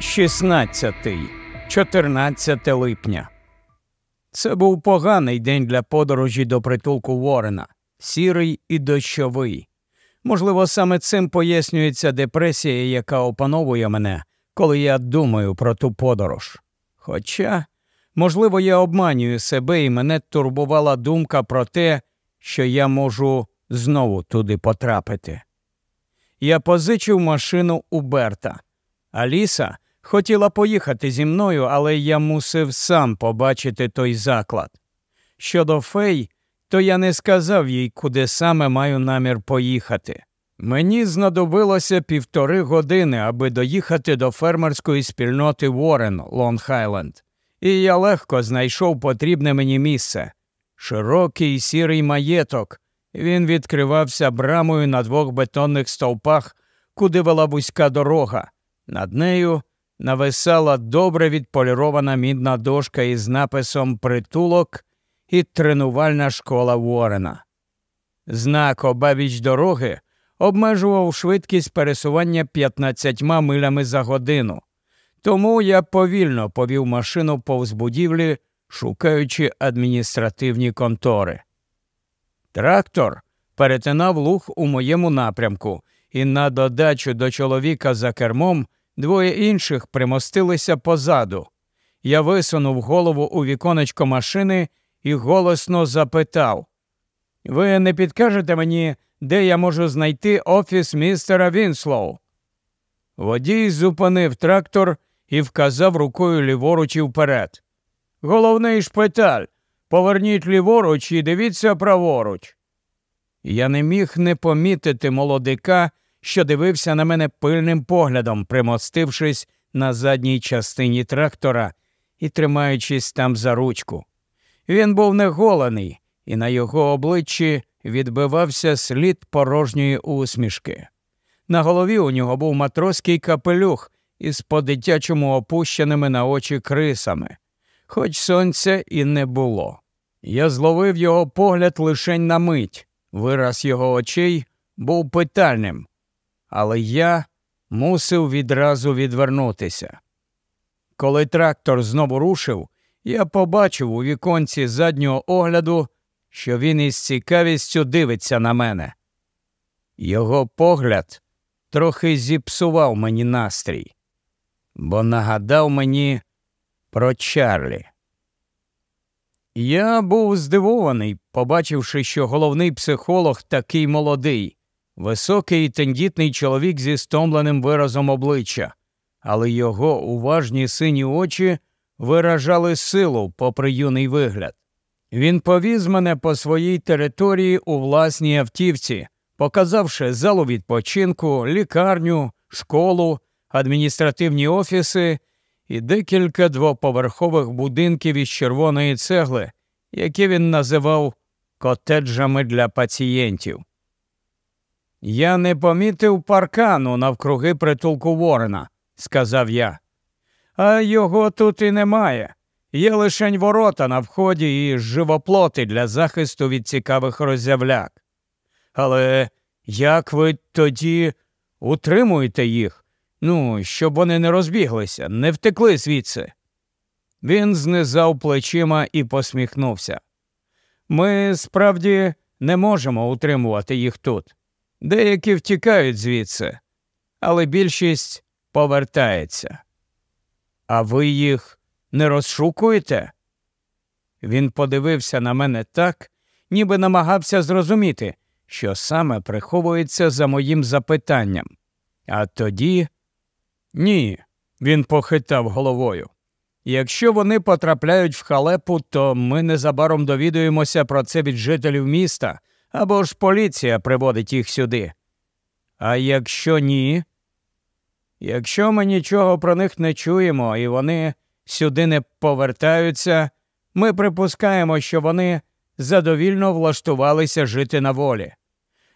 16. 14 липня. Це був поганий день для подорожі до притулку Ворена, сірий і дощовий. Можливо, саме цим пояснюється депресія, яка опановує мене, коли я думаю про ту подорож. Хоча, можливо, я обманюю себе і мене турбувала думка про те, що я можу знову туди потрапити. Я позичив машину у Берта. Аліса хотіла поїхати зі мною, але я мусив сам побачити той заклад. Щодо фей, то я не сказав їй, куди саме маю намір поїхати. Мені знадобилося півтори години, аби доїхати до фермерської спільноти Уоррен, Лонг-Хайленд. і я легко знайшов потрібне мені місце. Широкий сірий маєток. Він відкривався брамою на двох бетонних стовпах, куди вела вузька дорога. Над нею нависала добре відполірована мідна дошка із написом Притулок і тренувальна школа Ворена. Знак обабіч дороги обмежував швидкість пересування 15 милями за годину, тому я повільно повів машину повз будівлі, шукаючи адміністративні контори. Трактор перетинав луг у моєму напрямку, і на додачу до чоловіка за кермом двоє інших примостилися позаду. Я висунув голову у віконечко машини і голосно запитав Ви не підкажете мені, де я можу знайти офіс містера Вінслоу? Водій зупинив трактор і вказав рукою ліворуч і вперед. Головний шпиталь. Поверніть ліворуч і дивіться праворуч. Я не міг не помітити молодика, що дивився на мене пильним поглядом, примостившись на задній частині трактора і тримаючись там за ручку. Він був неголений, і на його обличчі відбивався слід порожньої усмішки. На голові у нього був матроський капелюх із по дитячому опущеними на очі крисами, хоч сонця і не було. Я зловив його погляд лишень на мить. Вираз його очей був питальним, але я мусив відразу відвернутися. Коли трактор знову рушив, я побачив у віконці заднього огляду, що він із цікавістю дивиться на мене. Його погляд трохи зіпсував мені настрій, бо нагадав мені про Чарлі. Я був здивований, побачивши, що головний психолог такий молодий, високий і тендітний чоловік зі стомленим виразом обличчя, але його уважні сині очі виражали силу, попри юний вигляд. Він повіз мене по своїй території у власній автівці, показавши залу відпочинку, лікарню, школу, адміністративні офіси і декілька двоповерхових будинків із червоної цегли, які він називав котеджами для пацієнтів. Я не помітив паркану навкруги притулку Ворена, сказав я. А його тут і немає. Є лишень ворота на вході і живоплоти для захисту від цікавих роззявляк. Але як ви тоді утримуєте їх? Ну, щоб вони не розбіглися, не втекли звідси. Він знизав плечима і посміхнувся. Ми справді не можемо утримувати їх тут. Деякі втікають звідси, але більшість повертається. А ви їх не розшукуєте? Він подивився на мене так, ніби намагався зрозуміти, що саме приховується за моїм запитанням. А тоді ні, він похитав головою. Якщо вони потрапляють в халепу, то ми незабаром довідуємося про це від жителів міста або ж поліція приводить їх сюди. А якщо ні, Якщо ми нічого про них не чуємо і вони сюди не повертаються, ми припускаємо, що вони задовільно влаштувалися жити на волі.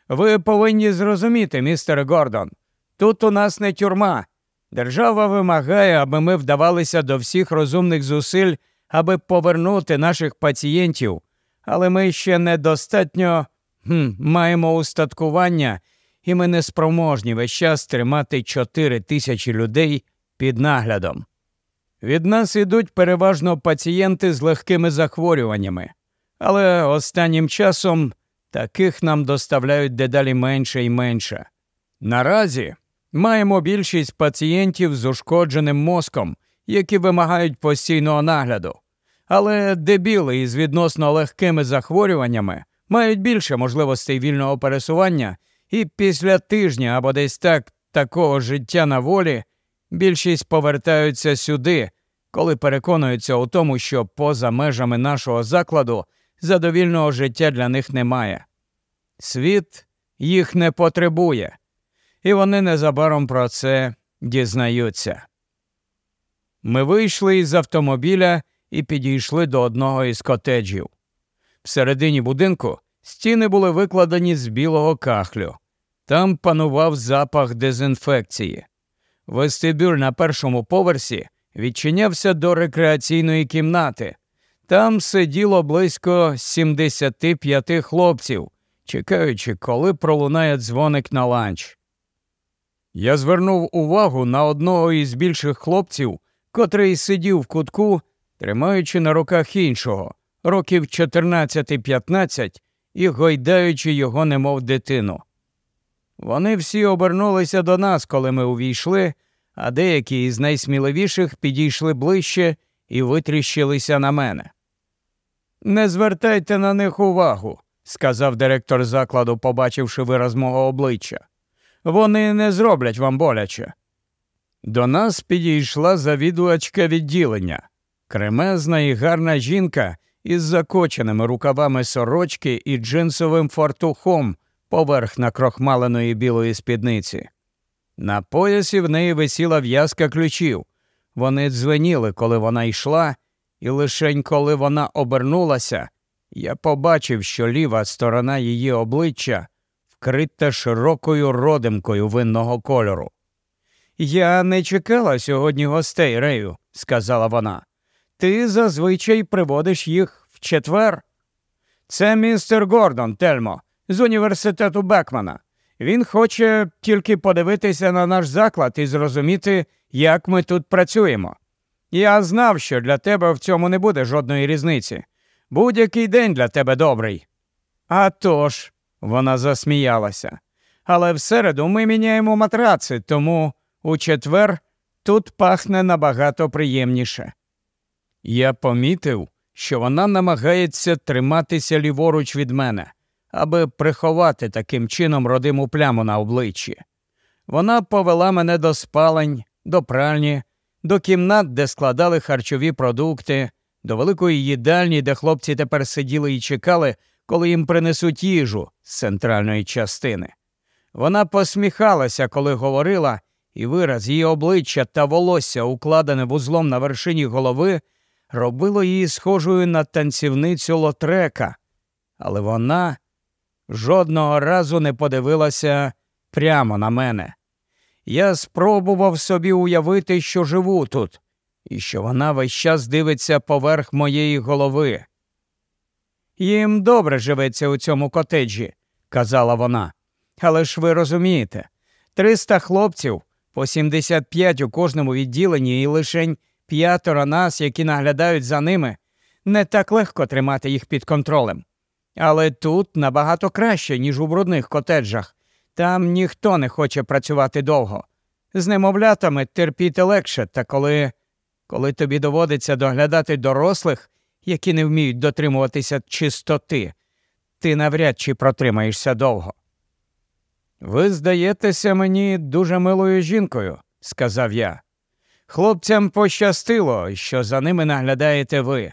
Ви повинні зрозуміти, містер Гордон, тут у нас не тюрма. Держава вимагає, аби ми вдавалися до всіх розумних зусиль, аби повернути наших пацієнтів, але ми ще недостатньо хм, маємо устаткування, і ми не спроможні весь час тримати чотири тисячі людей під наглядом. Від нас ідуть переважно пацієнти з легкими захворюваннями, але останнім часом таких нам доставляють дедалі менше і менше. Наразі маємо більшість пацієнтів з ушкодженим мозком, які вимагають постійного нагляду. Але дебіли із відносно легкими захворюваннями мають більше можливостей вільного пересування, і після тижня або десь так такого життя на волі більшість повертаються сюди, коли переконуються у тому, що поза межами нашого закладу задовільного життя для них немає. Світ їх не потребує, і вони незабаром про це дізнаються. Ми вийшли із автомобіля і підійшли до одного із котеджів. Всередині будинку стіни були викладені з білого кахлю. Там панував запах дезінфекції. Вестибюль на першому поверсі відчинявся до рекреаційної кімнати. Там сиділо близько 75 хлопців, чекаючи, коли пролунає дзвоник на ланч. Я звернув увагу на одного із більших хлопців, котрий сидів в кутку, тримаючи на руках іншого, років 14-15 і гойдаючи його, немов дитину. Вони всі обернулися до нас, коли ми увійшли, а деякі із найсміливіших підійшли ближче і витріщилися на мене. Не звертайте на них увагу, сказав директор закладу, побачивши вираз мого обличчя. Вони не зроблять вам боляче. До нас підійшла завідувачка відділення, кремезна і гарна жінка із закоченими рукавами сорочки і джинсовим фартухом поверх накрохмаленої білої спідниці. На поясі в неї висіла в'язка ключів. Вони дзвеніли, коли вона йшла, і лишень коли вона обернулася, я побачив, що ліва сторона її обличчя вкрита широкою родимкою винного кольору. Я не чекала сьогодні гостей, Рею, сказала вона. Ти зазвичай приводиш їх в четвер. Це містер Гордон, Тельмо, з університету Бекмана. Він хоче тільки подивитися на наш заклад і зрозуміти, як ми тут працюємо. Я знав, що для тебе в цьому не буде жодної різниці. Будь-який день для тебе добрий. «А тож», – вона засміялася. Але в середу ми міняємо матраци, тому у четвер тут пахне набагато приємніше. Я помітив, що вона намагається триматися ліворуч від мене, аби приховати таким чином родиму пляму на обличчі. Вона повела мене до спалень, до пральні, до кімнат, де складали харчові продукти, до великої їдальні, де хлопці тепер сиділи і чекали, коли їм принесуть їжу з центральної частини. Вона посміхалася, коли говорила, і вираз її обличчя та волосся, укладене вузлом на вершині голови, робило її схожою на танцівницю лотрека, але вона жодного разу не подивилася прямо на мене. Я спробував собі уявити, що живу тут, і що вона весь час дивиться поверх моєї голови. Їм добре живеться у цьому котеджі, казала вона. Але ж ви розумієте, триста хлопців, по 75 у кожному відділенні і лишень п'ятеро нас, які наглядають за ними, не так легко тримати їх під контролем. Але тут набагато краще, ніж у брудних котеджах. Там ніхто не хоче працювати довго. З немовлятами терпіти легше, та коли коли тобі доводиться доглядати дорослих, які не вміють дотримуватися чистоти, ти навряд чи протримаєшся довго. Ви здаєтеся мені дуже милою жінкою, сказав я. Хлопцям пощастило, що за ними наглядаєте ви.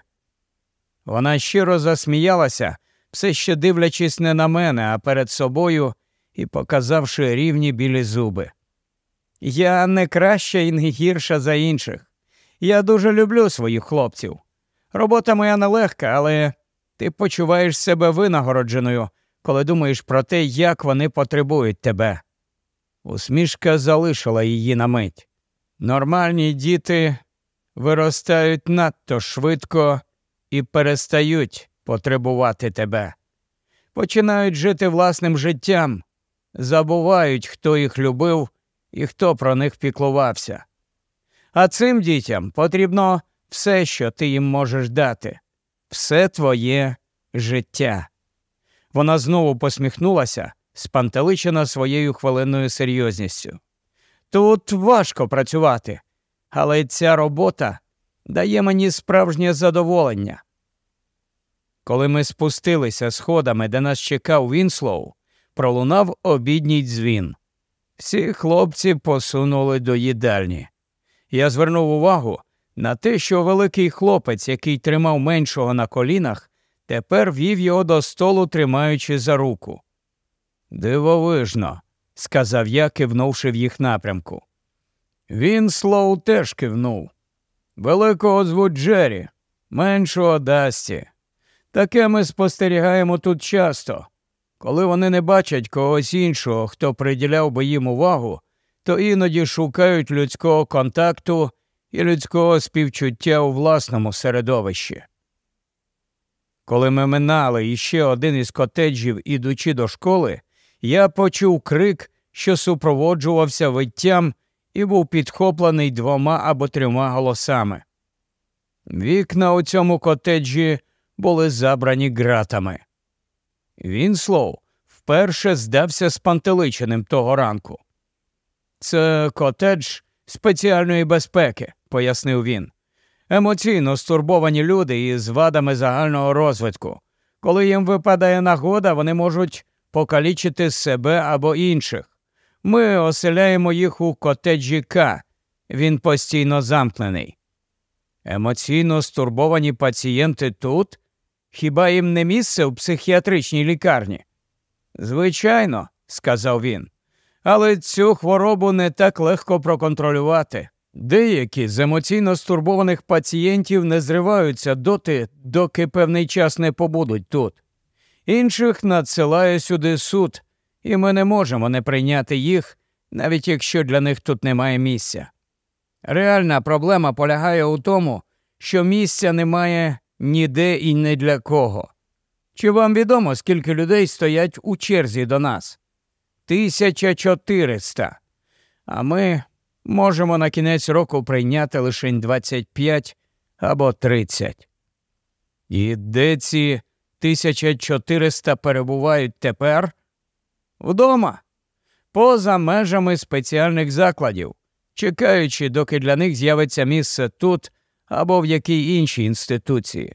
Вона щиро засміялася, все ще дивлячись не на мене, а перед собою і показавши рівні білі зуби. Я не краща і не гірша за інших. Я дуже люблю своїх хлопців. Робота моя нелегка, але ти почуваєш себе винагородженою, коли думаєш про те, як вони потребують тебе. Усмішка залишила її на мить. Нормальні діти виростають надто швидко і перестають потребувати тебе, починають жити власним життям, забувають, хто їх любив і хто про них піклувався. А цим дітям потрібно все, що ти їм можеш дати, все твоє життя. Вона знову посміхнулася, спантеличена своєю хвилинною серйозністю. Тут важко працювати, але ця робота дає мені справжнє задоволення. Коли ми спустилися сходами, де нас чекав Вінслоу, пролунав обідній дзвін. Всі хлопці посунули до їдальні. Я звернув увагу на те, що великий хлопець, який тримав меншого на колінах, тепер вів його до столу, тримаючи за руку. Дивовижно, сказав я, кивнувши в їх напрямку. Він Слоу теж кивнув. Великого звуть Джері, меншого Дасті. Таке ми спостерігаємо тут часто. Коли вони не бачать когось іншого, хто приділяв би їм увагу, то іноді шукають людського контакту і людського співчуття у власному середовищі. Коли ми минали іще один із котеджів, ідучи до школи, я почув крик, що супроводжувався виттям і був підхоплений двома або трьома голосами. Вікна у цьому котеджі були забрані ґратами. Вінслоу вперше здався спантеличеним того ранку. Це котедж спеціальної безпеки, пояснив він. Емоційно стурбовані люди із вадами загального розвитку. Коли їм випадає нагода, вони можуть покалічити себе або інших. Ми оселяємо їх у котеджі К. Він постійно замкнений. Емоційно стурбовані пацієнти тут? Хіба їм не місце в психіатричній лікарні? Звичайно, сказав він. Але цю хворобу не так легко проконтролювати. Деякі з емоційно стурбованих пацієнтів не зриваються доти, доки певний час не побудуть тут. Інших надсилає сюди суд, і ми не можемо не прийняти їх, навіть якщо для них тут немає місця. Реальна проблема полягає у тому, що місця немає ніде і не для кого. Чи вам відомо, скільки людей стоять у черзі до нас? Тисяча чотириста. А ми можемо на кінець року прийняти лише 25 або 30. І де ці 1400 перебувають тепер? Вдома, поза межами спеціальних закладів, чекаючи, доки для них з'явиться місце тут або в якій іншій інституції.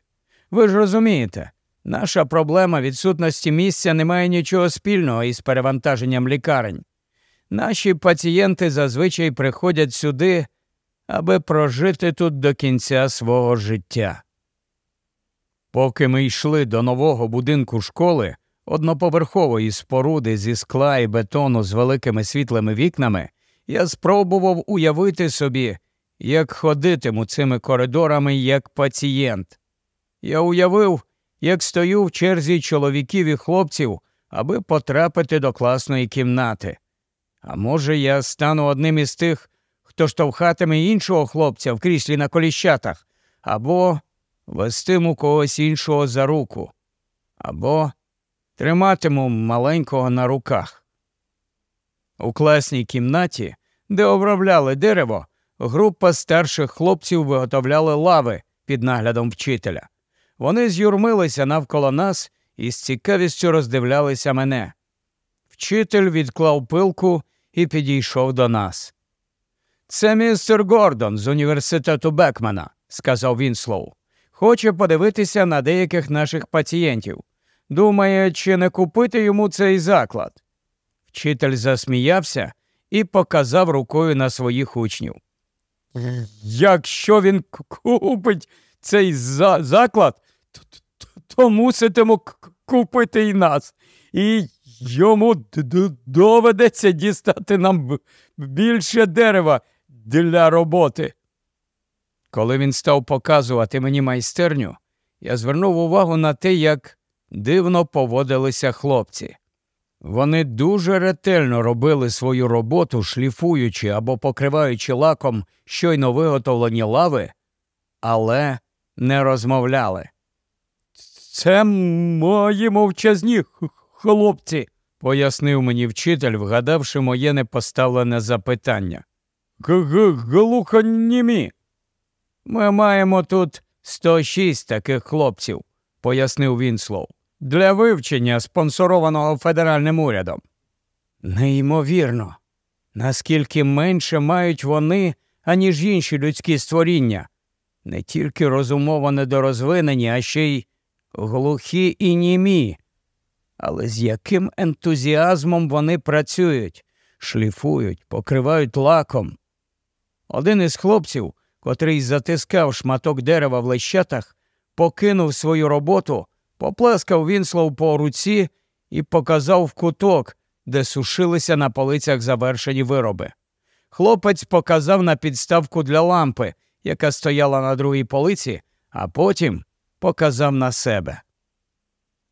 Ви ж розумієте, наша проблема відсутності місця не має нічого спільного із перевантаженням лікарень. Наші пацієнти зазвичай приходять сюди, аби прожити тут до кінця свого життя. Поки ми йшли до нового будинку школи, одноповерхової споруди зі скла і бетону з великими світлими вікнами, я спробував уявити собі, як ходитиму цими коридорами як пацієнт. Я уявив, як стою в черзі чоловіків і хлопців, аби потрапити до класної кімнати. А може, я стану одним із тих, хто штовхатиме іншого хлопця в кріслі на коліщатах, або вестиму когось іншого за руку, або триматиму маленького на руках. У класній кімнаті, де обробляли дерево, група старших хлопців виготовляли лави під наглядом вчителя. Вони з'юрмилися навколо нас і з цікавістю роздивлялися мене. Вчитель відклав пилку і підійшов до нас. Це містер Гордон з університету Бекмана, сказав Вінслоу. Хоче подивитися на деяких наших пацієнтів. Думає, чи не купити йому цей заклад. Вчитель засміявся і показав рукою на своїх учнів. Якщо він купить цей за заклад, то, то, муситиму купити і нас. І йому доведеться дістати нам більше дерева для роботи. Коли він став показувати мені майстерню, я звернув увагу на те, як дивно поводилися хлопці. Вони дуже ретельно робили свою роботу, шліфуючи або покриваючи лаком щойно виготовлені лави, але не розмовляли. Це мої мовчазні хлопці, пояснив мені вчитель, вгадавши моє непоставлене запитання. Глухонімі. Ми маємо тут 106 таких хлопців, пояснив Вінслоу, для вивчення, спонсорованого федеральним урядом. Неймовірно, наскільки менше мають вони, аніж інші людські створіння, не тільки розумово недорозвинені, а ще й глухі і німі. Але з яким ентузіазмом вони працюють, шліфують, покривають лаком. Один із хлопців, котрий затискав шматок дерева в лещатах, покинув свою роботу, поплескав Вінслов по руці і показав в куток, де сушилися на полицях завершені вироби. Хлопець показав на підставку для лампи, яка стояла на другій полиці, а потім показав на себе.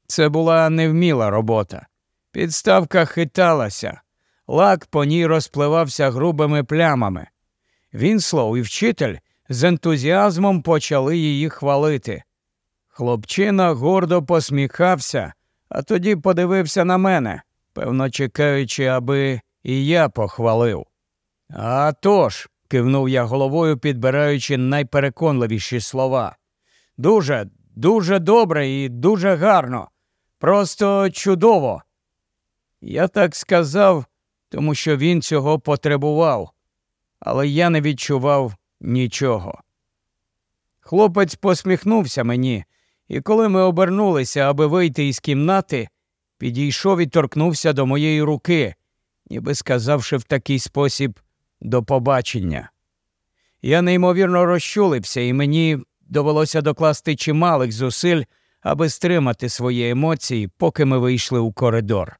Це була невміла робота. Підставка хиталася, лак по ній розпливався грубими плямами. Вінслоу і вчитель з ентузіазмом почали її хвалити. Хлопчина гордо посміхався, а тоді подивився на мене, певно чекаючи, аби і я похвалив. «А тож», – кивнув я головою, підбираючи найпереконливіші слова. Дуже, дуже добре і дуже гарно. Просто чудово. Я так сказав, тому що він цього потребував, але я не відчував нічого. Хлопець посміхнувся мені, і коли ми обернулися, аби вийти із кімнати, підійшов і торкнувся до моєї руки, ніби сказавши в такий спосіб до побачення. Я неймовірно розчулився, і мені довелося докласти чималих зусиль, аби стримати свої емоції, поки ми вийшли у коридор.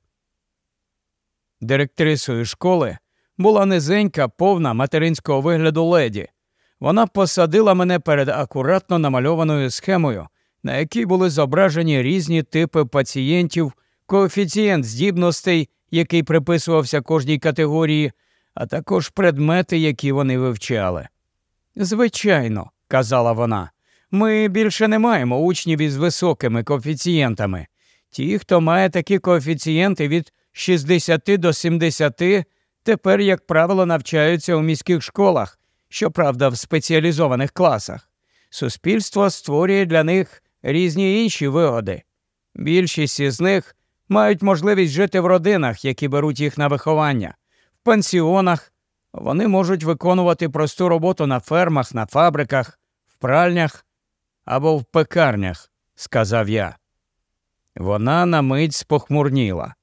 Директрисою школи була низенька, повна материнського вигляду леді. Вона посадила мене перед акуратно намальованою схемою, на якій були зображені різні типи пацієнтів, коефіцієнт здібностей, який приписувався кожній категорії, а також предмети, які вони вивчали. Звичайно, казала вона, ми більше не маємо учнів із високими коефіцієнтами. Ті, хто має такі коефіцієнти від 60 до 70, тепер, як правило, навчаються у міських школах, щоправда, в спеціалізованих класах. Суспільство створює для них різні інші вигоди. Більшість із них мають можливість жити в родинах, які беруть їх на виховання, в пансіонах. Вони можуть виконувати просту роботу на фермах, на фабриках, в пральнях або в пекарнях, сказав я. Вона на мить спохмурніла.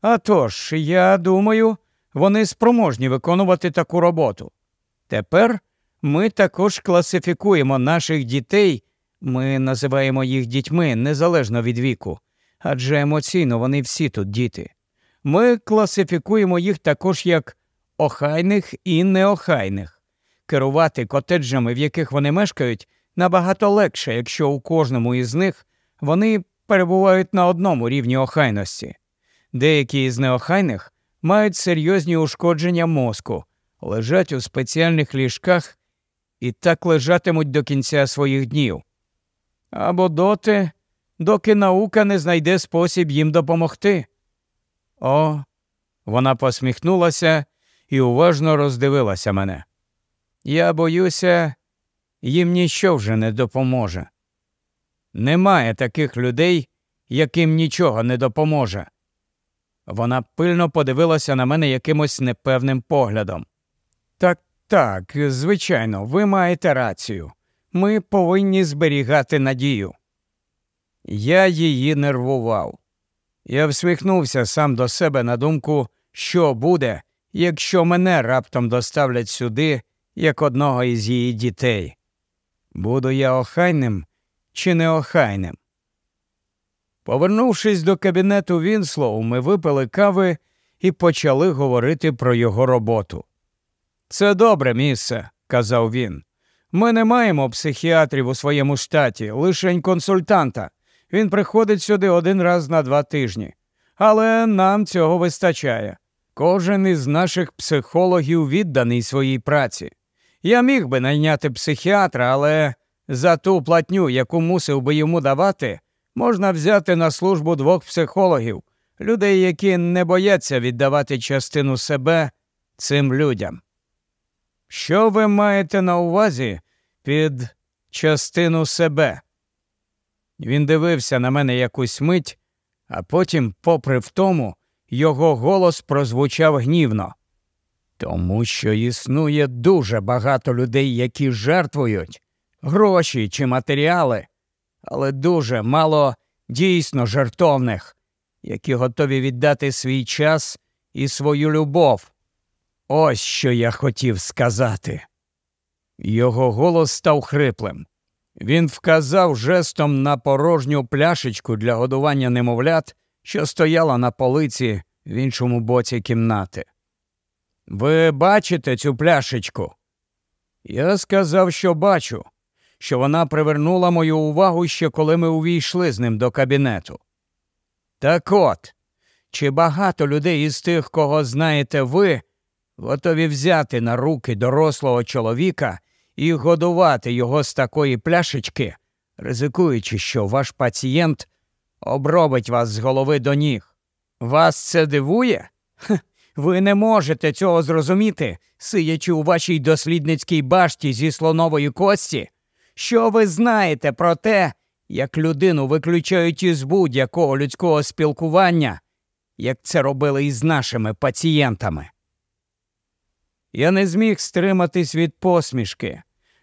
«А тож, я думаю, вони спроможні виконувати таку роботу. Тепер ми також класифікуємо наших дітей, ми називаємо їх дітьми незалежно від віку, адже емоційно вони всі тут діти. Ми класифікуємо їх також як охайних і неохайних. Керувати котеджами, в яких вони мешкають, набагато легше, якщо у кожному із них вони перебувають на одному рівні охайності. Деякі із неохайних мають серйозні ушкодження мозку, лежать у спеціальних ліжках і так лежатимуть до кінця своїх днів. Або доти, доки наука не знайде спосіб їм допомогти. О, вона посміхнулася і уважно роздивилася мене. Я боюся, їм ніщо вже не допоможе. Немає таких людей, яким нічого не допоможе. Вона пильно подивилася на мене якимось непевним поглядом. Так, звичайно, ви маєте рацію. Ми повинні зберігати надію. Я її нервував. Я всміхнувся сам до себе на думку, що буде, якщо мене раптом доставлять сюди як одного із її дітей. Буду я охайним чи неохайним? Повернувшись до кабінету Вінслоу, ми випили кави і почали говорити про його роботу. Це добре місце, казав він. Ми не маємо психіатрів у своєму штаті, лишень консультанта. Він приходить сюди один раз на два тижні. Але нам цього вистачає. Кожен із наших психологів відданий своїй праці. Я міг би найняти психіатра, але за ту платню, яку мусив би йому давати, можна взяти на службу двох психологів, людей, які не бояться віддавати частину себе цим людям. Що ви маєте на увазі під частину себе? Він дивився на мене якусь мить, а потім, попри втому, його голос прозвучав гнівно. Тому що існує дуже багато людей, які жертвують гроші чи матеріали, але дуже мало дійсно жертовних, які готові віддати свій час і свою любов. Ось що я хотів сказати. Його голос став хриплим. Він вказав жестом на порожню пляшечку для годування немовлят, що стояла на полиці в іншому боці кімнати. Ви бачите цю пляшечку? Я сказав, що бачу, що вона привернула мою увагу ще коли ми увійшли з ним до кабінету. Так от, чи багато людей із тих, кого знаєте ви, готові взяти на руки дорослого чоловіка і годувати його з такої пляшечки, ризикуючи, що ваш пацієнт обробить вас з голови до ніг? Вас це дивує? Ви не можете цього зрозуміти, сидячи у вашій дослідницькій башті зі слонової кості. Що ви знаєте про те, як людину виключають із будь-якого людського спілкування, як це робили із нашими пацієнтами? Я не зміг стриматись від посмішки.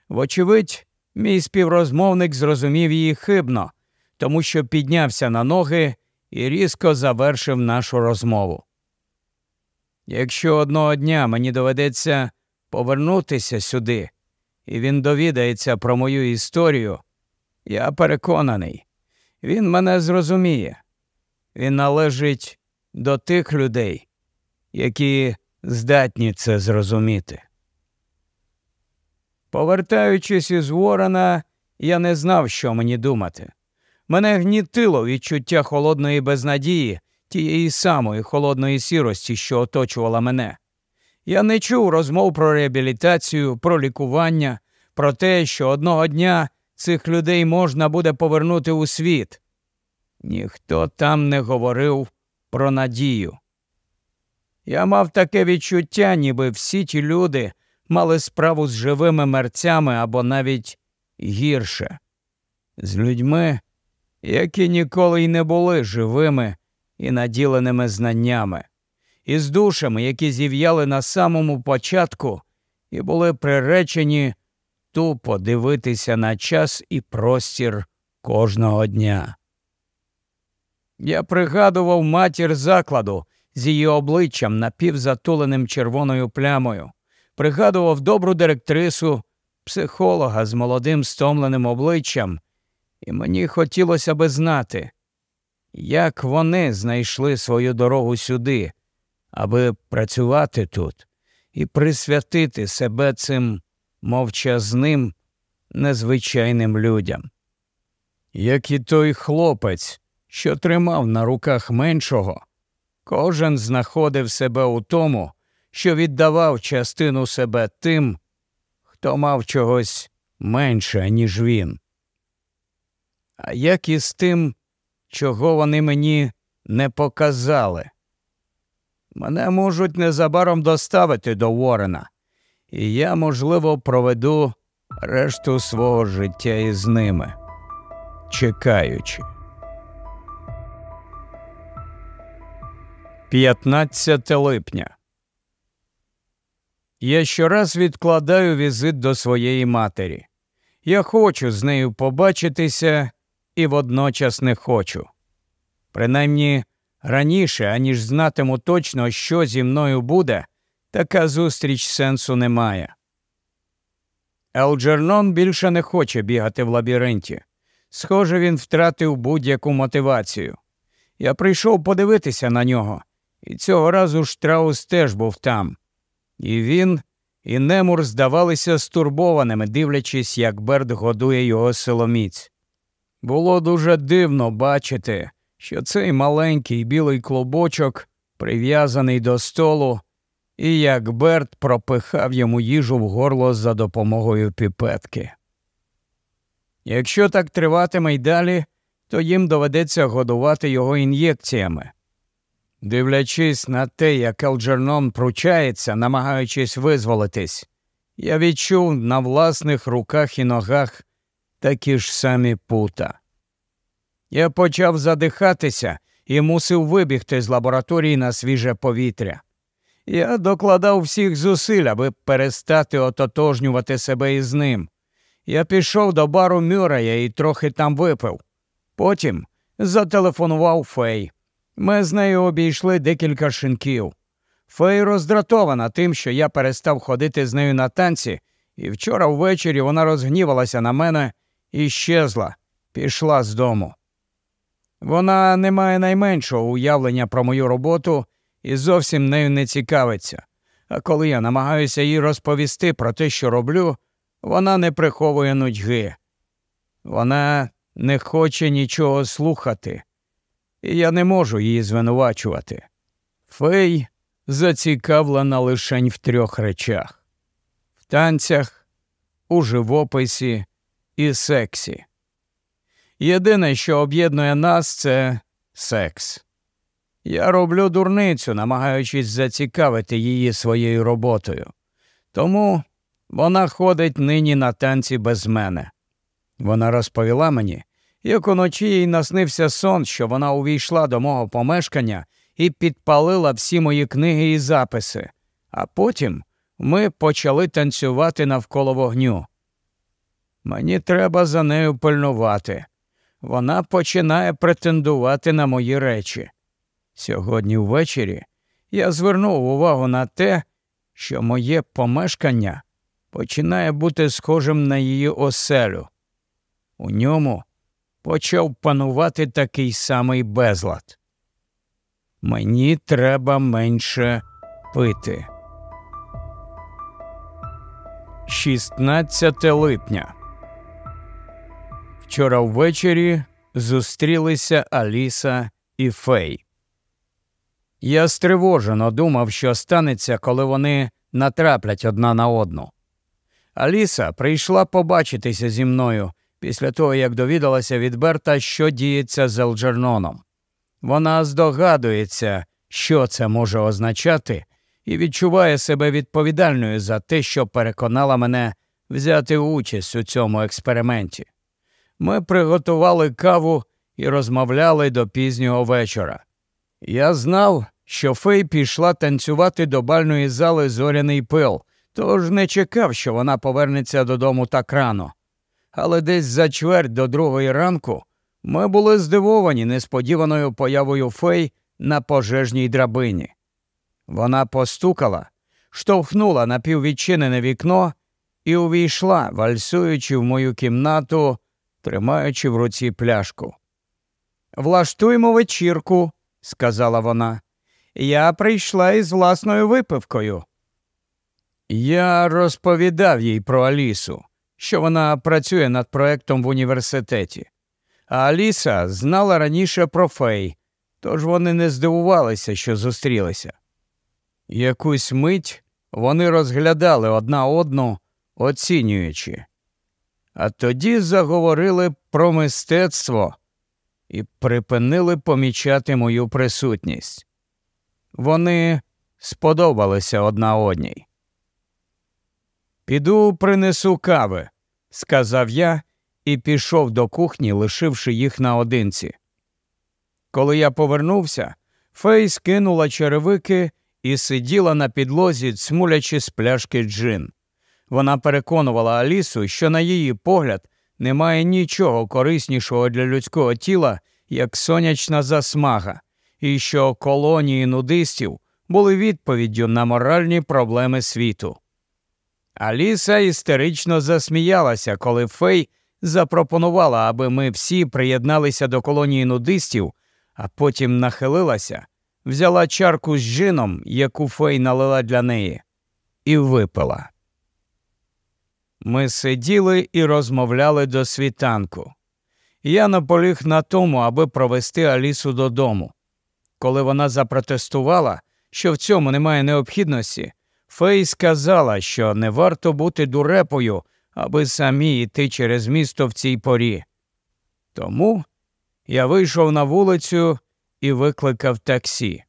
Вочевидь, мій співрозмовник зрозумів її хибно, тому що піднявся на ноги і різко завершив нашу розмову. Якщо одного дня мені доведеться повернутися сюди, і він довідається про мою історію, я переконаний, він мене зрозуміє. Він належить до тих людей, які здатні це зрозуміти. Повертаючись із Ворона, я не знав, що мені думати. Мене гнітило відчуття холодної безнадії, тієї самої холодної сірості, що оточувала мене. Я не чув розмов про реабілітацію, про лікування, про те, що одного дня цих людей можна буде повернути у світ. Ніхто там не говорив про надію. Я мав таке відчуття, ніби всі ті люди мали справу з живими мерцями або навіть гірше, з людьми, які ніколи й не були живими і наділеними знаннями, і з душами, які зів'яли на самому початку і були приречені тупо дивитися на час і простір кожного дня. Я пригадував матір закладу з її обличчям напівзатуленим червоною плямою, пригадував добру директрису, психолога з молодим стомленим обличчям, і мені хотілося би знати, як вони знайшли свою дорогу сюди, аби працювати тут і присвятити себе цим мовчазним, незвичайним людям. Як і той хлопець, що тримав на руках меншого, кожен знаходив себе у тому, що віддавав частину себе тим, хто мав чогось менше, ніж він. А як і з тим, чого вони мені не показали. Мене можуть незабаром доставити до Ворена, і я, можливо, проведу решту свого життя із ними, чекаючи. 15 липня. Я щораз відкладаю візит до своєї матері. Я хочу з нею побачитися і водночас не хочу. Принаймні раніше, аніж знатиму точно, що зі мною буде, така зустріч сенсу немає. Елджернон більше не хоче бігати в лабіринті. Схоже, він втратив будь-яку мотивацію. Я прийшов подивитися на нього, і цього разу штраус теж був там. І він, і Немур здавалися стурбованими, дивлячись, як Берт годує його силоміць. Було дуже дивно бачити, що цей маленький білий клубочок, прив'язаний до столу, і як Берт пропихав йому їжу в горло за допомогою піпетки. Якщо так триватиме й далі, то їм доведеться годувати його ін'єкціями. Дивлячись на те, як Елджернон пручається, намагаючись визволитись, я відчув на власних руках і ногах такі ж самі пута. Я почав задихатися і мусив вибігти з лабораторії на свіже повітря. Я докладав всіх зусиль, аби перестати ототожнювати себе із ним. Я пішов до бару Мюррея і трохи там випив. Потім зателефонував Фей. Ми з нею обійшли декілька шинків. Фей роздратована тим, що я перестав ходити з нею на танці, і вчора ввечері вона розгнівалася на мене і щезла, пішла з дому. Вона не має найменшого уявлення про мою роботу і зовсім нею не цікавиться. А коли я намагаюся їй розповісти про те, що роблю, вона не приховує нудьги. Вона не хоче нічого слухати, і я не можу її звинувачувати. Фей зацікавлена лишень в трьох речах в танцях, у живописі і сексі. Єдине, що об'єднує нас, це секс. Я роблю дурницю, намагаючись зацікавити її своєю роботою. Тому вона ходить нині на танці без мене. Вона розповіла мені, як уночі їй наснився сон, що вона увійшла до мого помешкання і підпалила всі мої книги і записи, а потім ми почали танцювати навколо вогню. Мені треба за нею пильнувати. Вона починає претендувати на мої речі. Сьогодні ввечері я звернув увагу на те, що моє помешкання починає бути схожим на її оселю. У ньому почав панувати такий самий безлад. Мені треба менше пити. 16 липня. Вчора ввечері зустрілися Аліса і Фей. Я стривожено думав, що станеться, коли вони натраплять одна на одну. Аліса прийшла побачитися зі мною після того, як довідалася від Берта, що діється з Елджерноном. Вона здогадується, що це може означати, і відчуває себе відповідальною за те, що переконала мене взяти участь у цьому експерименті. Ми приготували каву і розмовляли до пізнього вечора. Я знав, що Фей пішла танцювати до бальної зали зоряний пил, тож не чекав, що вона повернеться додому так рано. Але десь за чверть до другої ранку ми були здивовані несподіваною появою фей на пожежній драбині. Вона постукала, штовхнула напіввідчинене вікно і увійшла, вальсуючи в мою кімнату, тримаючи в руці пляшку. Влаштуймо вечірку, сказала вона. Я прийшла із власною випивкою. Я розповідав їй про Алісу, що вона працює над проектом в університеті. А Аліса знала раніше про фей, тож вони не здивувалися, що зустрілися. Якусь мить вони розглядали одна одну, оцінюючи, а тоді заговорили про мистецтво і припинили помічати мою присутність. Вони сподобалися одна одній. Піду принесу кави, сказав я і пішов до кухні, лишивши їх наодинці. Коли я повернувся, Фей скинула черевики і сиділа на підлозі, цмулячи з пляшки джин. Вона переконувала Алісу, що, на її погляд, немає нічого кориснішого для людського тіла, як сонячна засмага, і що колонії нудистів були відповіддю на моральні проблеми світу. Аліса істерично засміялася, коли Фей запропонувала, аби ми всі приєдналися до колонії нудистів, а потім нахилилася, взяла чарку з джином, яку фей налила для неї, і випила. Ми сиділи і розмовляли до світанку. Я наполіг на тому, аби провести Алісу додому. Коли вона запротестувала, що в цьому немає необхідності, Фей сказала, що не варто бути дурепою, аби самі йти через місто в цій порі. Тому я вийшов на вулицю і викликав таксі.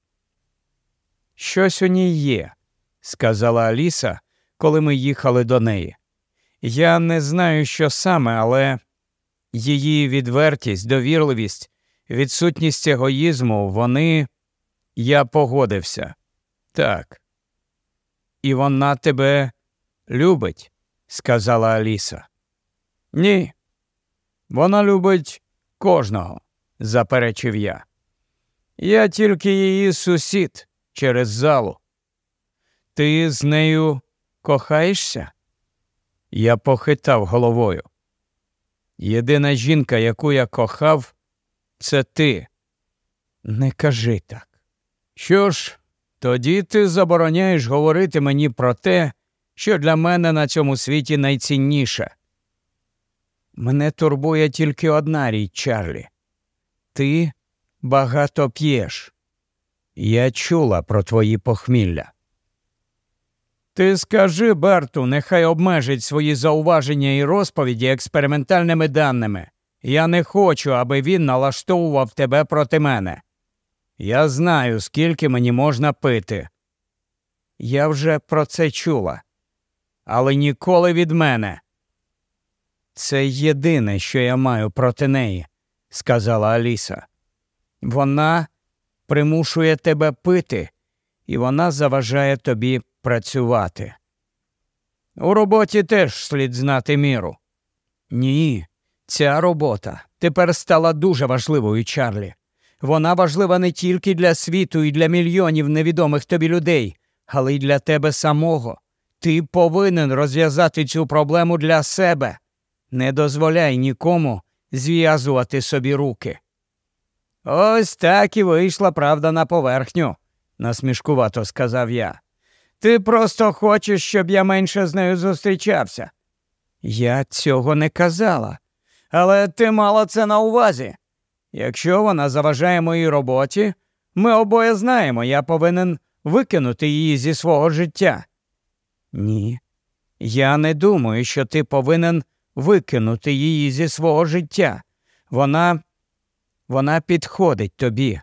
Щось у ній є, сказала Аліса, коли ми їхали до неї. Я не знаю, що саме, але її відвертість, довірливість, відсутність егоїзму, вони. Я погодився. Так. І вона тебе любить, сказала Аліса. Ні. Вона любить кожного, заперечив я. Я тільки її сусід через залу. Ти з нею кохаєшся? Я похитав головою. Єдина жінка, яку я кохав, це ти. Не кажи так. Що ж, тоді ти забороняєш говорити мені про те, що для мене на цьому світі найцінніше. Мене турбує тільки одна річ, Чарлі. Ти багато п'єш. Я чула про твої похмілля. Ти скажи Берту, нехай обмежить свої зауваження і розповіді експериментальними даними. Я не хочу, аби він налаштовував тебе проти мене. Я знаю, скільки мені можна пити. Я вже про це чула, але ніколи від мене. Це єдине, що я маю проти неї, сказала Аліса. Вона примушує тебе пити, і вона заважає тобі працювати. У роботі теж слід знати міру. Ні, ця робота тепер стала дуже важливою, Чарлі. Вона важлива не тільки для світу і для мільйонів невідомих тобі людей, але й для тебе самого. Ти повинен розв'язати цю проблему для себе. Не дозволяй нікому зв'язувати собі руки. Ось так і вийшла правда на поверхню, насмішкувато сказав я. Ти просто хочеш, щоб я менше з нею зустрічався. Я цього не казала, але ти мала це на увазі. Якщо вона заважає моїй роботі, ми обоє знаємо, я повинен викинути її зі свого життя. Ні, я не думаю, що ти повинен викинути її зі свого життя. Вона вона підходить тобі.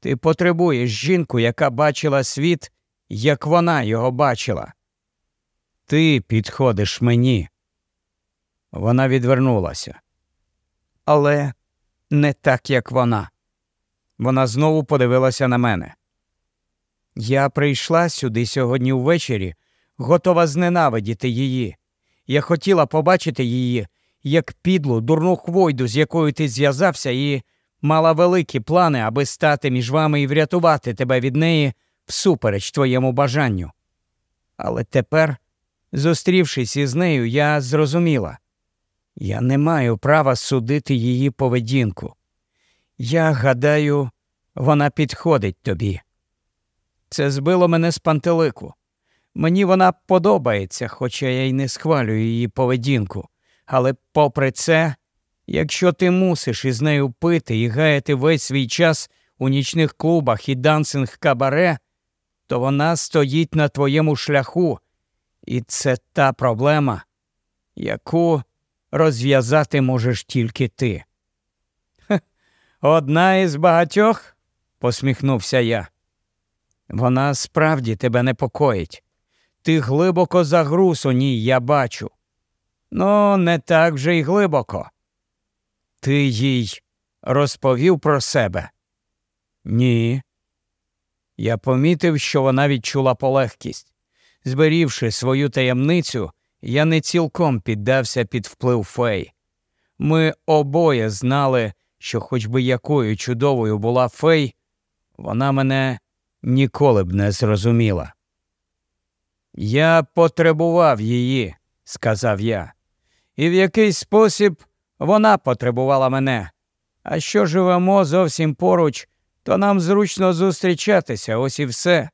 Ти потребуєш жінку, яка бачила світ, як вона його бачила. Ти підходиш мені. Вона відвернулася. Але не так, як вона. Вона знову подивилася на мене. Я прийшла сюди сьогодні ввечері, готова зненавидіти її. Я хотіла побачити її, як підлу, дурну хвойду, з якою ти зв'язався, і мала великі плани, аби стати між вами і врятувати тебе від неї всупереч твоєму бажанню. Але тепер, зустрівшись із нею, я зрозуміла я не маю права судити її поведінку. Я гадаю, вона підходить тобі. Це збило мене з пантелику. Мені вона подобається, хоча я й не схвалюю її поведінку. Але, попри це, якщо ти мусиш із нею пити і гаяти весь свій час у нічних клубах і дансинг кабаре, то вона стоїть на твоєму шляху, і це та проблема, яку розв'язати можеш тільки ти. Одна із багатьох, посміхнувся я. Вона справді тебе непокоїть. Ти глибоко загруз у ній, я бачу. Ну, не так вже й глибоко. Ти їй розповів про себе? Ні. Я помітив, що вона відчула полегкість. Зберівши свою таємницю, я не цілком піддався під вплив фей. Ми обоє знали, що, хоч би якою чудовою була фей, вона мене ніколи б не зрозуміла. Я потребував її, сказав я, і в якийсь спосіб Вона потребувала мене. А що живемо зовсім поруч, то нам зручно зустрічатися, ось і все.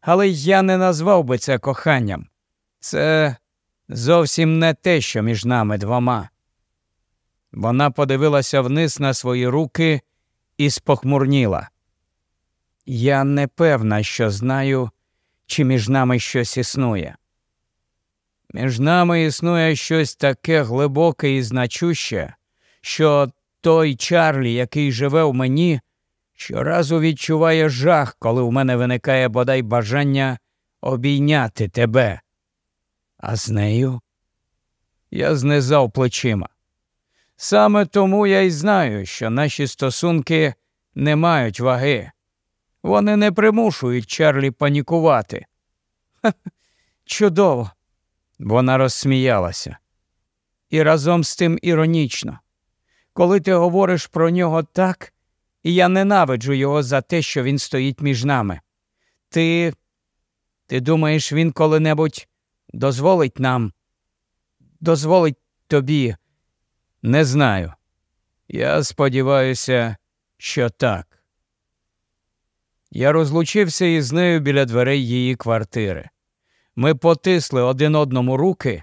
Але я не назвав би це коханням. Це зовсім не те, що між нами двома. Вона подивилася вниз на свої руки і спохмурніла. Я не певна, що знаю, чи між нами щось існує. Між нами існує щось таке глибоке і значуще, що той Чарлі, який живе в мені, щоразу відчуває жах, коли в мене виникає бодай бажання обійняти тебе. А з нею я знизав плечима. Саме тому я й знаю, що наші стосунки не мають ваги. Вони не примушують Чарлі панікувати. Ха, чудово. Вона розсміялася. І разом з тим іронічно. Коли ти говориш про нього так, я ненавиджу його за те, що він стоїть між нами. Ти. Ти думаєш, він коли-небудь дозволить нам, дозволить тобі? Не знаю. Я сподіваюся, що так. Я розлучився із нею біля дверей її квартири. Ми потисли один одному руки,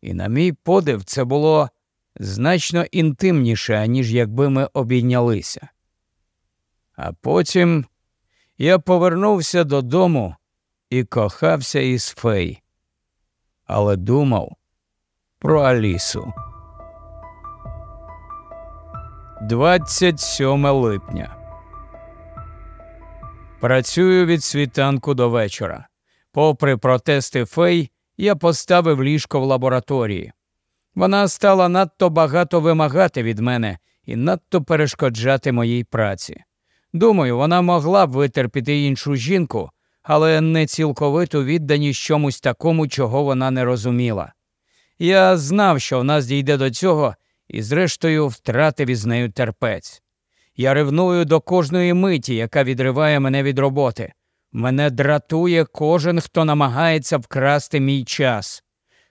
і, на мій подив, це було значно інтимніше, аніж якби ми обійнялися. А потім я повернувся додому і кохався із фей, але думав про Алісу. 27 липня. Працюю від світанку до вечора. Попри протести фей, я поставив ліжко в лабораторії. Вона стала надто багато вимагати від мене і надто перешкоджати моїй праці. Думаю, вона могла б витерпіти іншу жінку, але не цілковиту відданість чомусь такому, чого вона не розуміла. Я знав, що в нас дійде до цього, і, зрештою, втратив із нею терпець. Я ревную до кожної миті, яка відриває мене від роботи. Мене дратує кожен, хто намагається вкрасти мій час.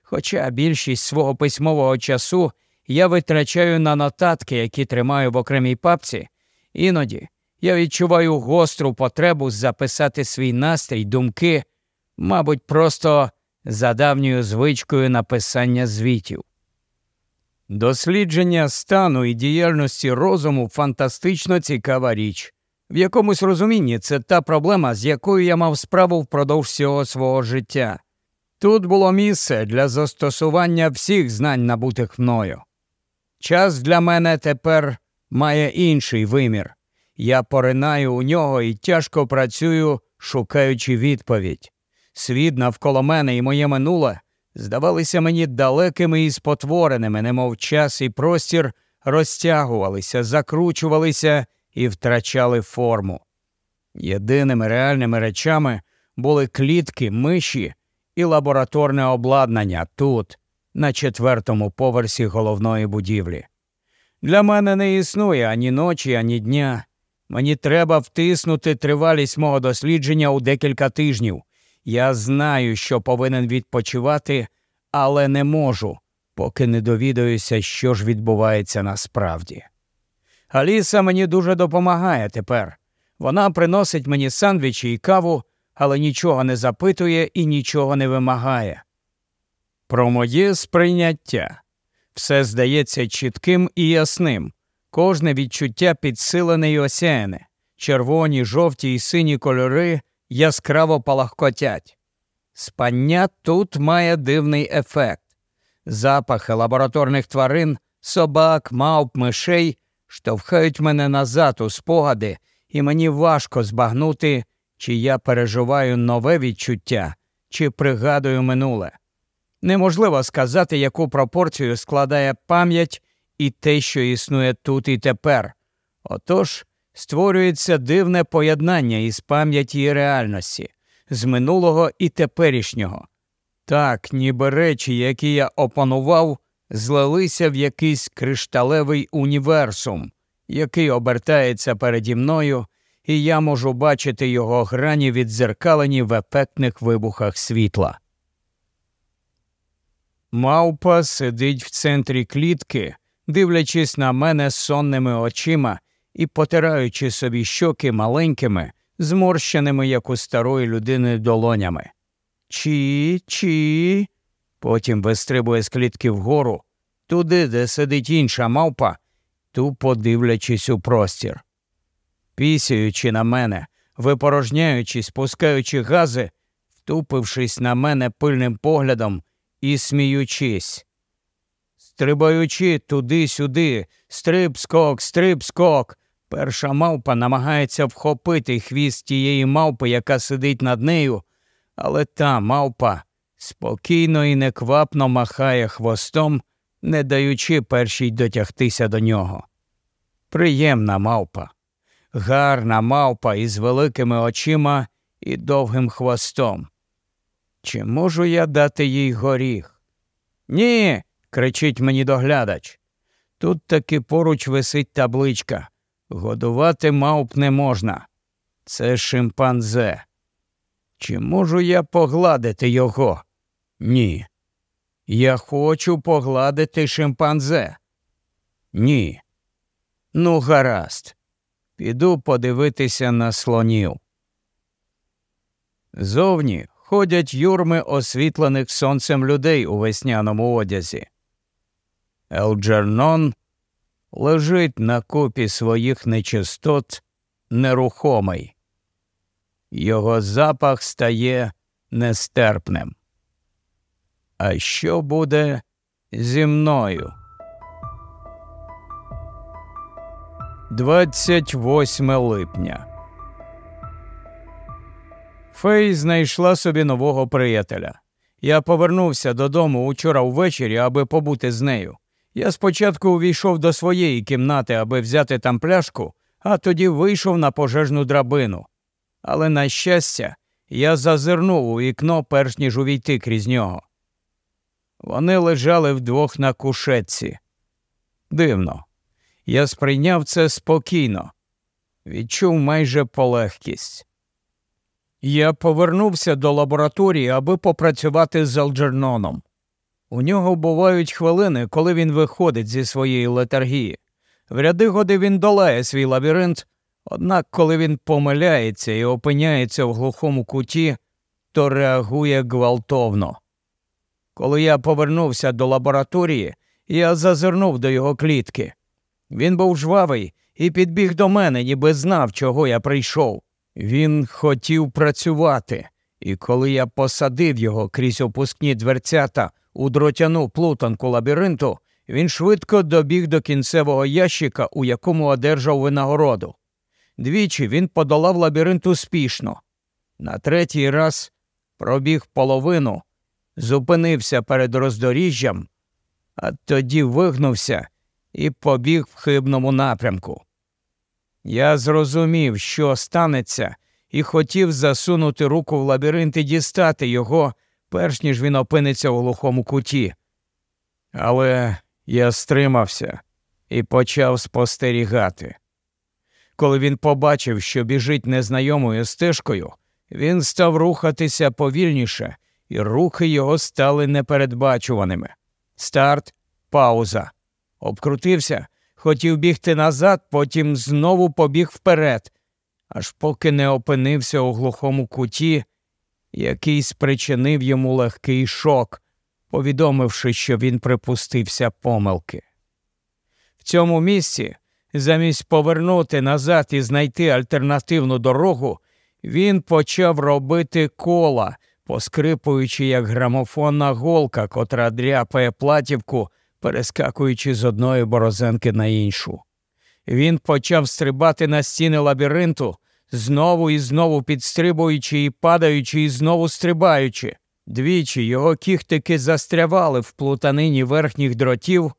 Хоча більшість свого письмового часу я витрачаю на нотатки, які тримаю в окремій папці, іноді я відчуваю гостру потребу записати свій настрій, думки, мабуть, просто за давньою звичкою написання звітів. Дослідження стану і діяльності розуму фантастично цікава річ. В якомусь розумінні це та проблема, з якою я мав справу впродовж всього свого життя. Тут було місце для застосування всіх знань, набутих мною. Час для мене тепер має інший вимір. Я поринаю у нього і тяжко працюю, шукаючи відповідь. Світ навколо мене і моє минуле здавалися мені далекими і спотвореними, немов час і простір розтягувалися, закручувалися і втрачали форму. Єдиними реальними речами були клітки, миші і лабораторне обладнання тут, на четвертому поверсі головної будівлі. Для мене не існує ані ночі, ані дня. Мені треба втиснути тривалість мого дослідження у декілька тижнів. Я знаю, що повинен відпочивати, але не можу, поки не довідаюся, що ж відбувається насправді. Аліса мені дуже допомагає тепер. Вона приносить мені сандвічі і каву, але нічого не запитує і нічого не вимагає. Про моє сприйняття все здається чітким і ясним, кожне відчуття підсилене й осяяне, червоні, жовті і сині кольори яскраво палахкотять. Спання тут має дивний ефект. Запахи лабораторних тварин, собак, мавп, мишей штовхають мене назад у спогади, і мені важко збагнути, чи я переживаю нове відчуття, чи пригадую минуле. Неможливо сказати, яку пропорцію складає пам'ять і те, що існує тут і тепер. Отож створюється дивне поєднання із пам'яті і реальності, з минулого і теперішнього. Так, ніби речі, які я опанував, злилися в якийсь кришталевий універсум, який обертається переді мною, і я можу бачити його грані віддзеркалені в ефектних вибухах світла. Мавпа сидить в центрі клітки дивлячись на мене сонними очима і потираючи собі щоки маленькими, зморщеними, як у старої людини, долонями. Чі, чі. Потім вистрибує з клітки вгору, туди, де сидить інша мавпа, тупо дивлячись у простір. Пісяючи на мене, випорожняючись, пускаючи гази, втупившись на мене пильним поглядом і сміючись. Стрибаючи туди-сюди, стриб скок, стриб скок. Перша мавпа намагається вхопити хвіст тієї мавпи, яка сидить над нею, але та мавпа спокійно і неквапно махає хвостом, не даючи першій дотягтися до нього. Приємна мавпа, гарна мавпа із великими очима і довгим хвостом. Чи можу я дати їй горіх? Ні. Кричить мені доглядач. Тут таки поруч висить табличка. Годувати мавп не можна. Це шимпанзе. Чи можу я погладити його? Ні. Я хочу погладити шимпанзе. Ні. Ну, гаразд. Піду подивитися на слонів. Зовні ходять юрми освітлених сонцем людей у весняному одязі. Елджернон лежить на купі своїх нечистот нерухомий. Його запах стає нестерпним. А що буде зі мною? 28 липня. Фей знайшла собі нового приятеля. Я повернувся додому учора ввечері, аби побути з нею. Я спочатку увійшов до своєї кімнати, аби взяти там пляшку, а тоді вийшов на пожежну драбину. Але, на щастя, я зазирнув у вікно, перш ніж увійти крізь нього. Вони лежали вдвох на кушетці. Дивно. Я сприйняв це спокійно, відчув майже полегкість. Я повернувся до лабораторії, аби попрацювати з Алджерноном. У нього бувають хвилини, коли він виходить зі своєї летаргії. В ряди годи він долає свій лабіринт, однак, коли він помиляється і опиняється в глухому куті, то реагує гвалтовно. Коли я повернувся до лабораторії, я зазирнув до його клітки. Він був жвавий і підбіг до мене, ніби знав, чого я прийшов. Він хотів працювати, і коли я посадив його крізь опускні дверцята у дротяну плутанку лабіринту, він швидко добіг до кінцевого ящика, у якому одержав винагороду. Двічі він подолав лабіринт успішно. На третій раз пробіг половину, зупинився перед роздоріжжям, а тоді вигнувся і побіг в хибному напрямку. Я зрозумів, що станеться, і хотів засунути руку в лабіринт і дістати його, перш ніж він опиниться у глухому куті. Але я стримався і почав спостерігати. Коли він побачив, що біжить незнайомою стежкою, він став рухатися повільніше, і рухи його стали непередбачуваними. Старт, пауза. Обкрутився, хотів бігти назад, потім знову побіг вперед, аж поки не опинився у глухому куті, який спричинив йому легкий шок, повідомивши, що він припустився помилки. В цьому місці, замість повернути назад і знайти альтернативну дорогу, він почав робити кола, поскрипуючи, як грамофонна голка, котра дряпає платівку перескакуючи з одної борозенки на іншу. Він почав стрибати на стіни лабіринту, знову і знову підстрибуючи і падаючи, і знову стрибаючи. Двічі його кіхтики застрявали в плутанині верхніх дротів,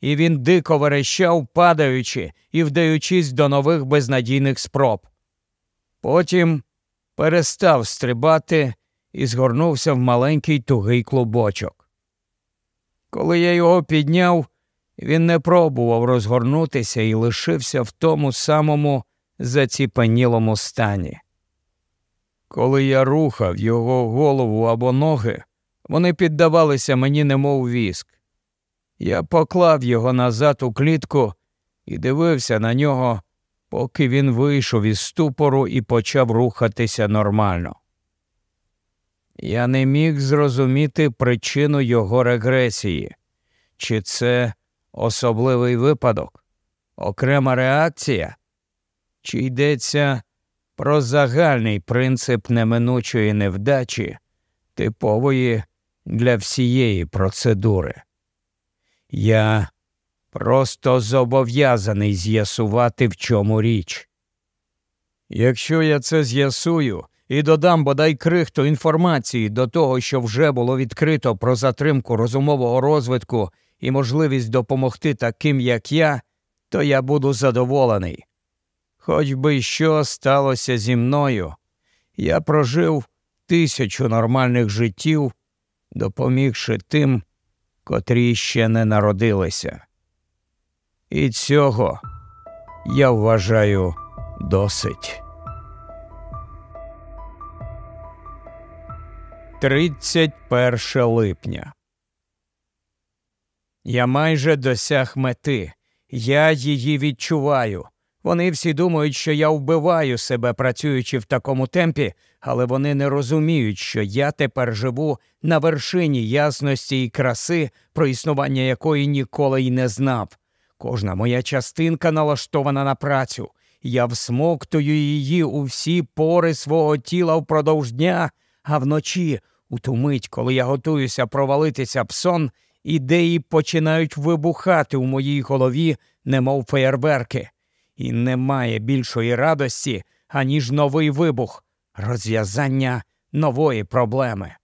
і він дико верещав, падаючи і вдаючись до нових безнадійних спроб. Потім перестав стрибати і згорнувся в маленький тугий клубочок. Коли я його підняв, він не пробував розгорнутися і лишився в тому самому заціпанілому стані. Коли я рухав його голову або ноги, вони піддавалися мені, немов віск. Я поклав його назад у клітку і дивився на нього, поки він вийшов із ступору і почав рухатися нормально. Я не міг зрозуміти причину його регресії, чи це особливий випадок, окрема реакція, чи йдеться про загальний принцип неминучої невдачі, типової для всієї процедури. Я просто зобов'язаний з'ясувати, в чому річ. Якщо я це з'ясую і додам бодай крихту інформації до того, що вже було відкрито про затримку розумового розвитку і можливість допомогти таким, як я, то я буду задоволений. Хоч би що сталося зі мною, я прожив тисячу нормальних життів, допомігши тим, котрі ще не народилися. І цього я вважаю досить. 31 липня. Я майже досяг мети. Я її відчуваю. Вони всі думають, що я вбиваю себе, працюючи в такому темпі, але вони не розуміють, що я тепер живу на вершині ясності і краси, про існування якої ніколи й не знав. Кожна моя частинка налаштована на працю. Я всмоктую її у всі пори свого тіла впродовж дня, а вночі, у ту мить, коли я готуюся провалитися в сон, ідеї починають вибухати у моїй голові, немов феєрверки. І немає більшої радості, аніж новий вибух, розв'язання нової проблеми.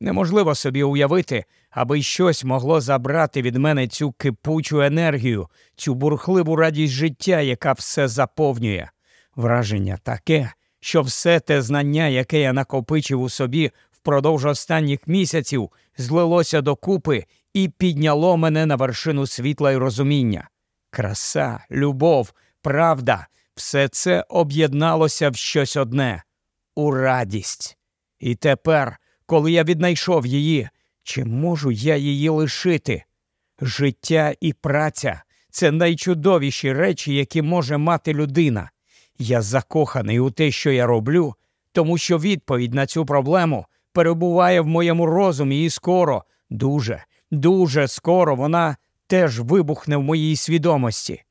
Неможливо собі уявити, аби щось могло забрати від мене цю кипучу енергію, цю бурхливу радість життя, яка все заповнює. Враження таке, що все те знання, яке я накопичив у собі впродовж останніх місяців, злилося докупи і підняло мене на вершину світла й розуміння. Краса, любов, правда, все це об'єдналося в щось одне у радість. І тепер, коли я віднайшов її, чи можу я її лишити? Життя і праця це найчудовіші речі, які може мати людина. Я закоханий у те, що я роблю, тому що відповідь на цю проблему перебуває в моєму розумі, і скоро, дуже, дуже скоро вона теж вибухне в моїй свідомості.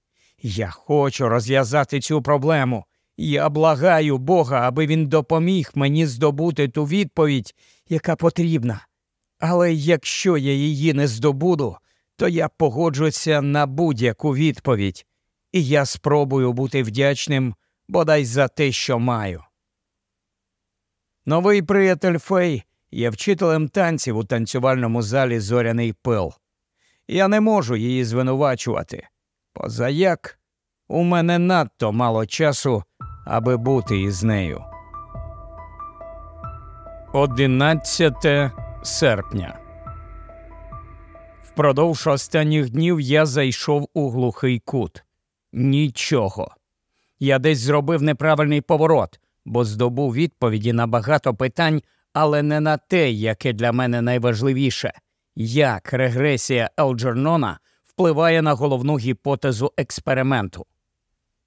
Я хочу розв'язати цю проблему. Я благаю Бога, аби він допоміг мені здобути ту відповідь, яка потрібна. Але якщо я її не здобуду, то я погоджуся на будь-яку відповідь, і я спробую бути вдячним бодай за те, що маю. Новий приятель Фей є вчителем танців у танцювальному залі Зоряний пил. Я не можу її звинувачувати. Позаяк у мене надто мало часу, аби бути із нею. 11 серпня. Впродовж останніх днів я зайшов у глухий кут. Нічого. Я десь зробив неправильний поворот, бо здобув відповіді на багато питань, але не на те, яке для мене найважливіше як регресія Елджернона впливає на головну гіпотезу експерименту.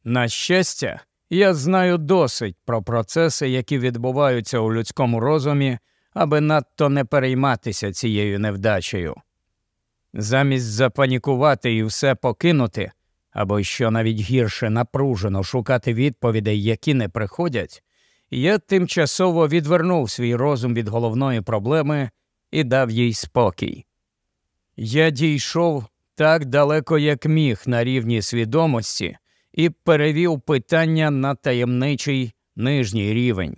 На щастя, я знаю досить про процеси, які відбуваються у людському розумі, аби надто не перейматися цією невдачею. Замість запанікувати і все покинути, або що навіть гірше напружено шукати відповідей, які не приходять, я тимчасово відвернув свій розум від головної проблеми і дав їй спокій. Я дійшов так далеко, як міг на рівні свідомості, і перевів питання на таємничий нижній рівень.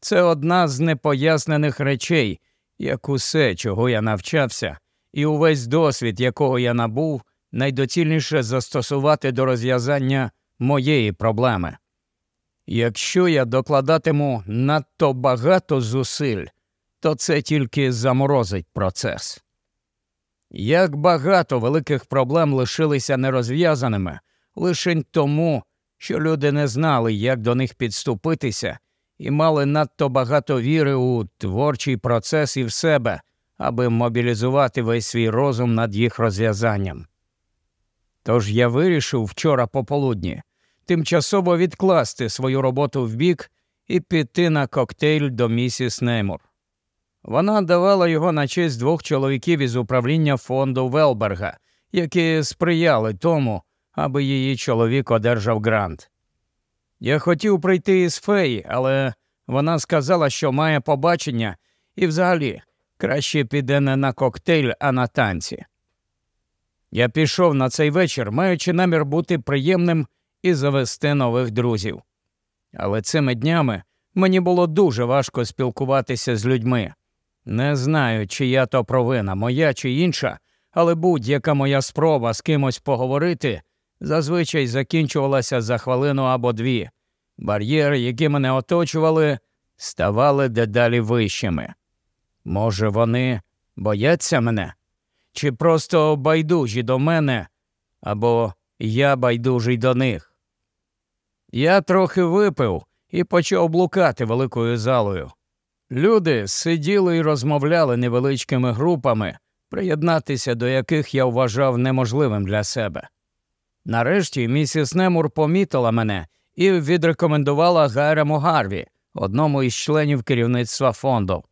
Це одна з непояснених речей, як усе, чого я навчався, і увесь досвід, якого я набув, найдоцільніше застосувати до розв'язання моєї проблеми. Якщо я докладатиму надто багато зусиль, то це тільки заморозить процес. Як багато великих проблем лишилися нерозв'язаними лише тому, що люди не знали, як до них підступитися, і мали надто багато віри у творчий процес і в себе, аби мобілізувати весь свій розум над їх розв'язанням. Тож я вирішив вчора пополудні тимчасово відкласти свою роботу вбік і піти на коктейль до місіс Неймур. Вона давала його на честь двох чоловіків із управління фонду Велберга, які сприяли тому, аби її чоловік одержав грант. Я хотів прийти із феї, але вона сказала, що має побачення, і взагалі краще піде не на коктейль, а на танці. Я пішов на цей вечір, маючи намір бути приємним і завести нових друзів. Але цими днями мені було дуже важко спілкуватися з людьми. Не знаю, чия то провина, моя чи інша, але будь-яка моя спроба з кимось поговорити зазвичай закінчувалася за хвилину або дві. Бар'єри, які мене оточували, ставали дедалі вищими. Може, вони бояться мене? Чи просто байдужі до мене, або я байдужий до них? Я трохи випив і почав блукати великою залою. Люди сиділи і розмовляли невеличкими групами, приєднатися до яких я вважав неможливим для себе. Нарешті місіс Немур помітила мене і відрекомендувала Гайрему Гарві, одному із членів керівництва фонду.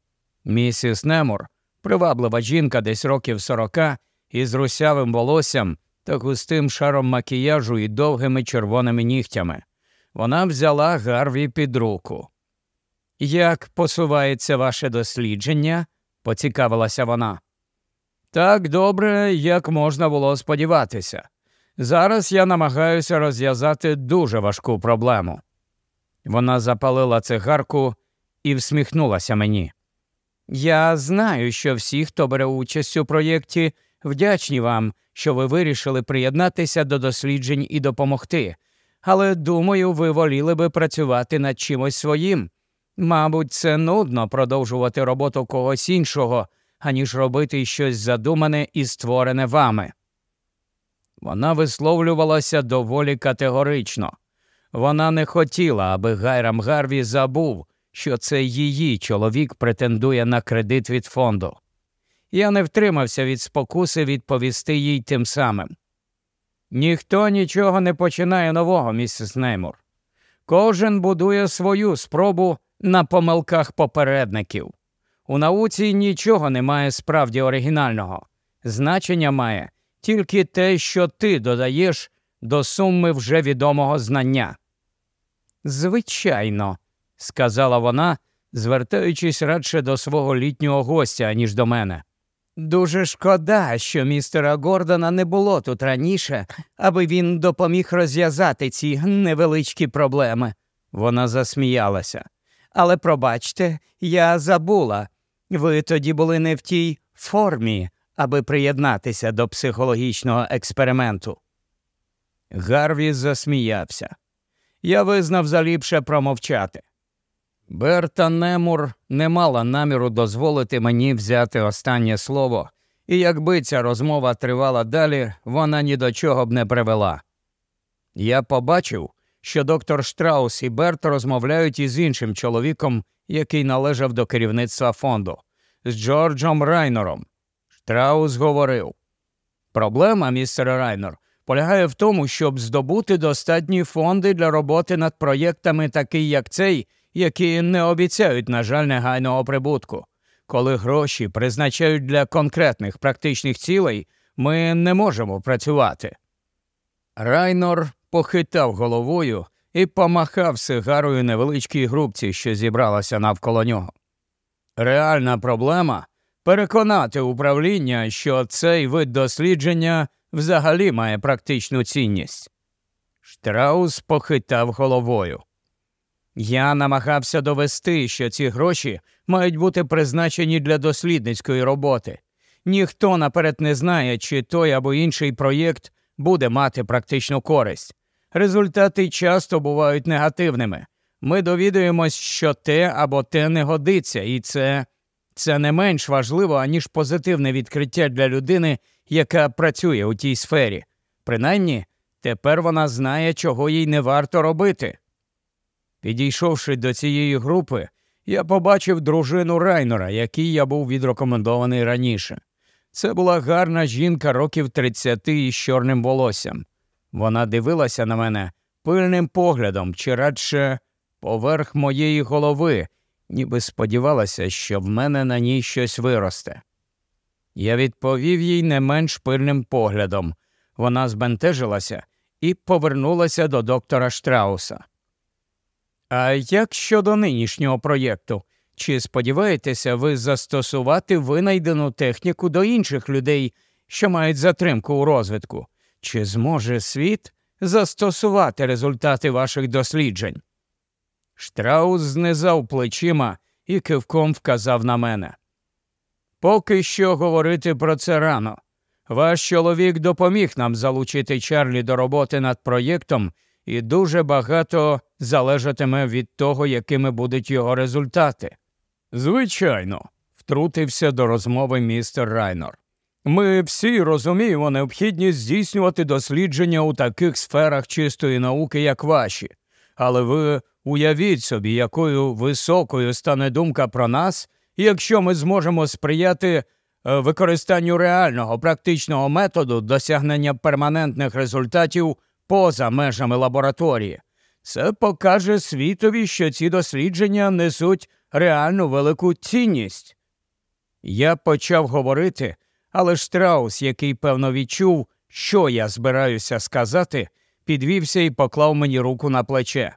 Місіс Немур, приваблива жінка десь років сорока, із русявим волоссям та густим шаром макіяжу і довгими червоними нігтями. Вона взяла Гарві під руку. Як посувається ваше дослідження? поцікавилася вона. Так добре, як можна було сподіватися. Зараз я намагаюся розв'язати дуже важку проблему. Вона запалила цигарку і всміхнулася мені. Я знаю, що всі, хто бере участь у проєкті, вдячні вам, що ви вирішили приєднатися до досліджень і допомогти, але думаю, ви воліли би працювати над чимось своїм. Мабуть, це нудно продовжувати роботу когось іншого, аніж робити щось задумане і створене вами. Вона висловлювалася доволі категорично. Вона не хотіла, аби Гайрам Гарві забув, що це її чоловік претендує на кредит від фонду. Я не втримався від спокуси відповісти їй тим самим. Ніхто нічого не починає нового, місіс Неймур. Кожен будує свою спробу на помилках попередників. У науці нічого немає справді оригінального. Значення має тільки те, що ти додаєш до суми вже відомого знання. Звичайно, сказала вона, звертаючись радше до свого літнього гостя, аніж до мене. Дуже шкода, що містера Гордона не було тут раніше, аби він допоміг розв'язати ці невеличкі проблеми. Вона засміялася. Але пробачте, я забула. Ви тоді були не в тій формі, аби приєднатися до психологічного експерименту. Гарві засміявся. Я визнав заліпше промовчати. Берта Немур не мала наміру дозволити мені взяти останнє слово, і якби ця розмова тривала далі, вона ні до чого б не привела. Я побачив, що доктор Штраус і Берт розмовляють із іншим чоловіком, який належав до керівництва фонду, з Джорджем Райнором. Штраус говорив: Проблема, містер Райнор, полягає в тому, щоб здобути достатні фонди для роботи над проєктами, такий як цей, які не обіцяють, на жаль, негайного прибутку. Коли гроші призначають для конкретних практичних цілей, ми не можемо працювати. Райнор похитав головою і помахав сигарою невеличкій групці, що зібралася навколо нього. Реальна проблема переконати управління, що цей вид дослідження взагалі має практичну цінність. Штраус похитав головою. Я намагався довести, що ці гроші мають бути призначені для дослідницької роботи. Ніхто наперед не знає, чи той або інший проєкт буде мати практичну користь. Результати часто бувають негативними. Ми довідуємось, що те або те не годиться, і це це не менш важливо, аніж позитивне відкриття для людини, яка працює у тій сфері. Принаймні, тепер вона знає, чого їй не варто робити. Підійшовши до цієї групи, я побачив дружину Райнора, якій я був відрекомендований раніше. Це була гарна жінка років 30 із чорним волоссям. Вона дивилася на мене пильним поглядом, чи радше поверх моєї голови, ніби сподівалася, що в мене на ній щось виросте. Я відповів їй не менш пильним поглядом. Вона збентежилася і повернулася до доктора Штрауса. А як щодо нинішнього проєкту? Чи сподіваєтеся ви застосувати винайдену техніку до інших людей, що мають затримку у розвитку? Чи зможе світ застосувати результати ваших досліджень? Штраус знизав плечима і кивком вказав на мене. Поки що говорити про це рано. Ваш чоловік допоміг нам залучити Чарлі до роботи над проєктом, і дуже багато залежатиме від того, якими будуть його результати. Звичайно, втрутився до розмови містер Райнор. Ми всі розуміємо необхідність здійснювати дослідження у таких сферах чистої науки, як ваші, але ви уявіть собі, якою високою стане думка про нас, якщо ми зможемо сприяти е, використанню реального практичного методу досягнення перманентних результатів поза межами лабораторії. Це покаже світові, що ці дослідження несуть реальну велику цінність. Я почав говорити, але Штраус, який певно відчув, що я збираюся сказати, підвівся і поклав мені руку на плече.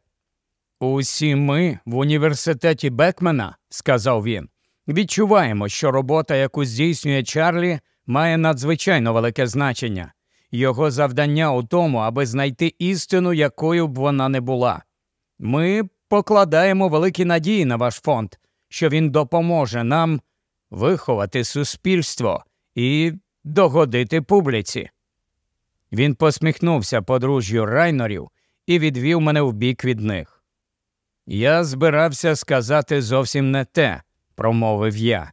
Усі ми в університеті Бекмена, сказав він, відчуваємо, що робота, яку здійснює Чарлі, має надзвичайно велике значення. Його завдання у тому, аби знайти істину, якою б вона не була. Ми покладаємо великі надії на ваш фонд, що він допоможе нам виховати суспільство і догодити публіці. Він посміхнувся подружжю райнорів і відвів мене в бік від них. Я збирався сказати зовсім не те, промовив я.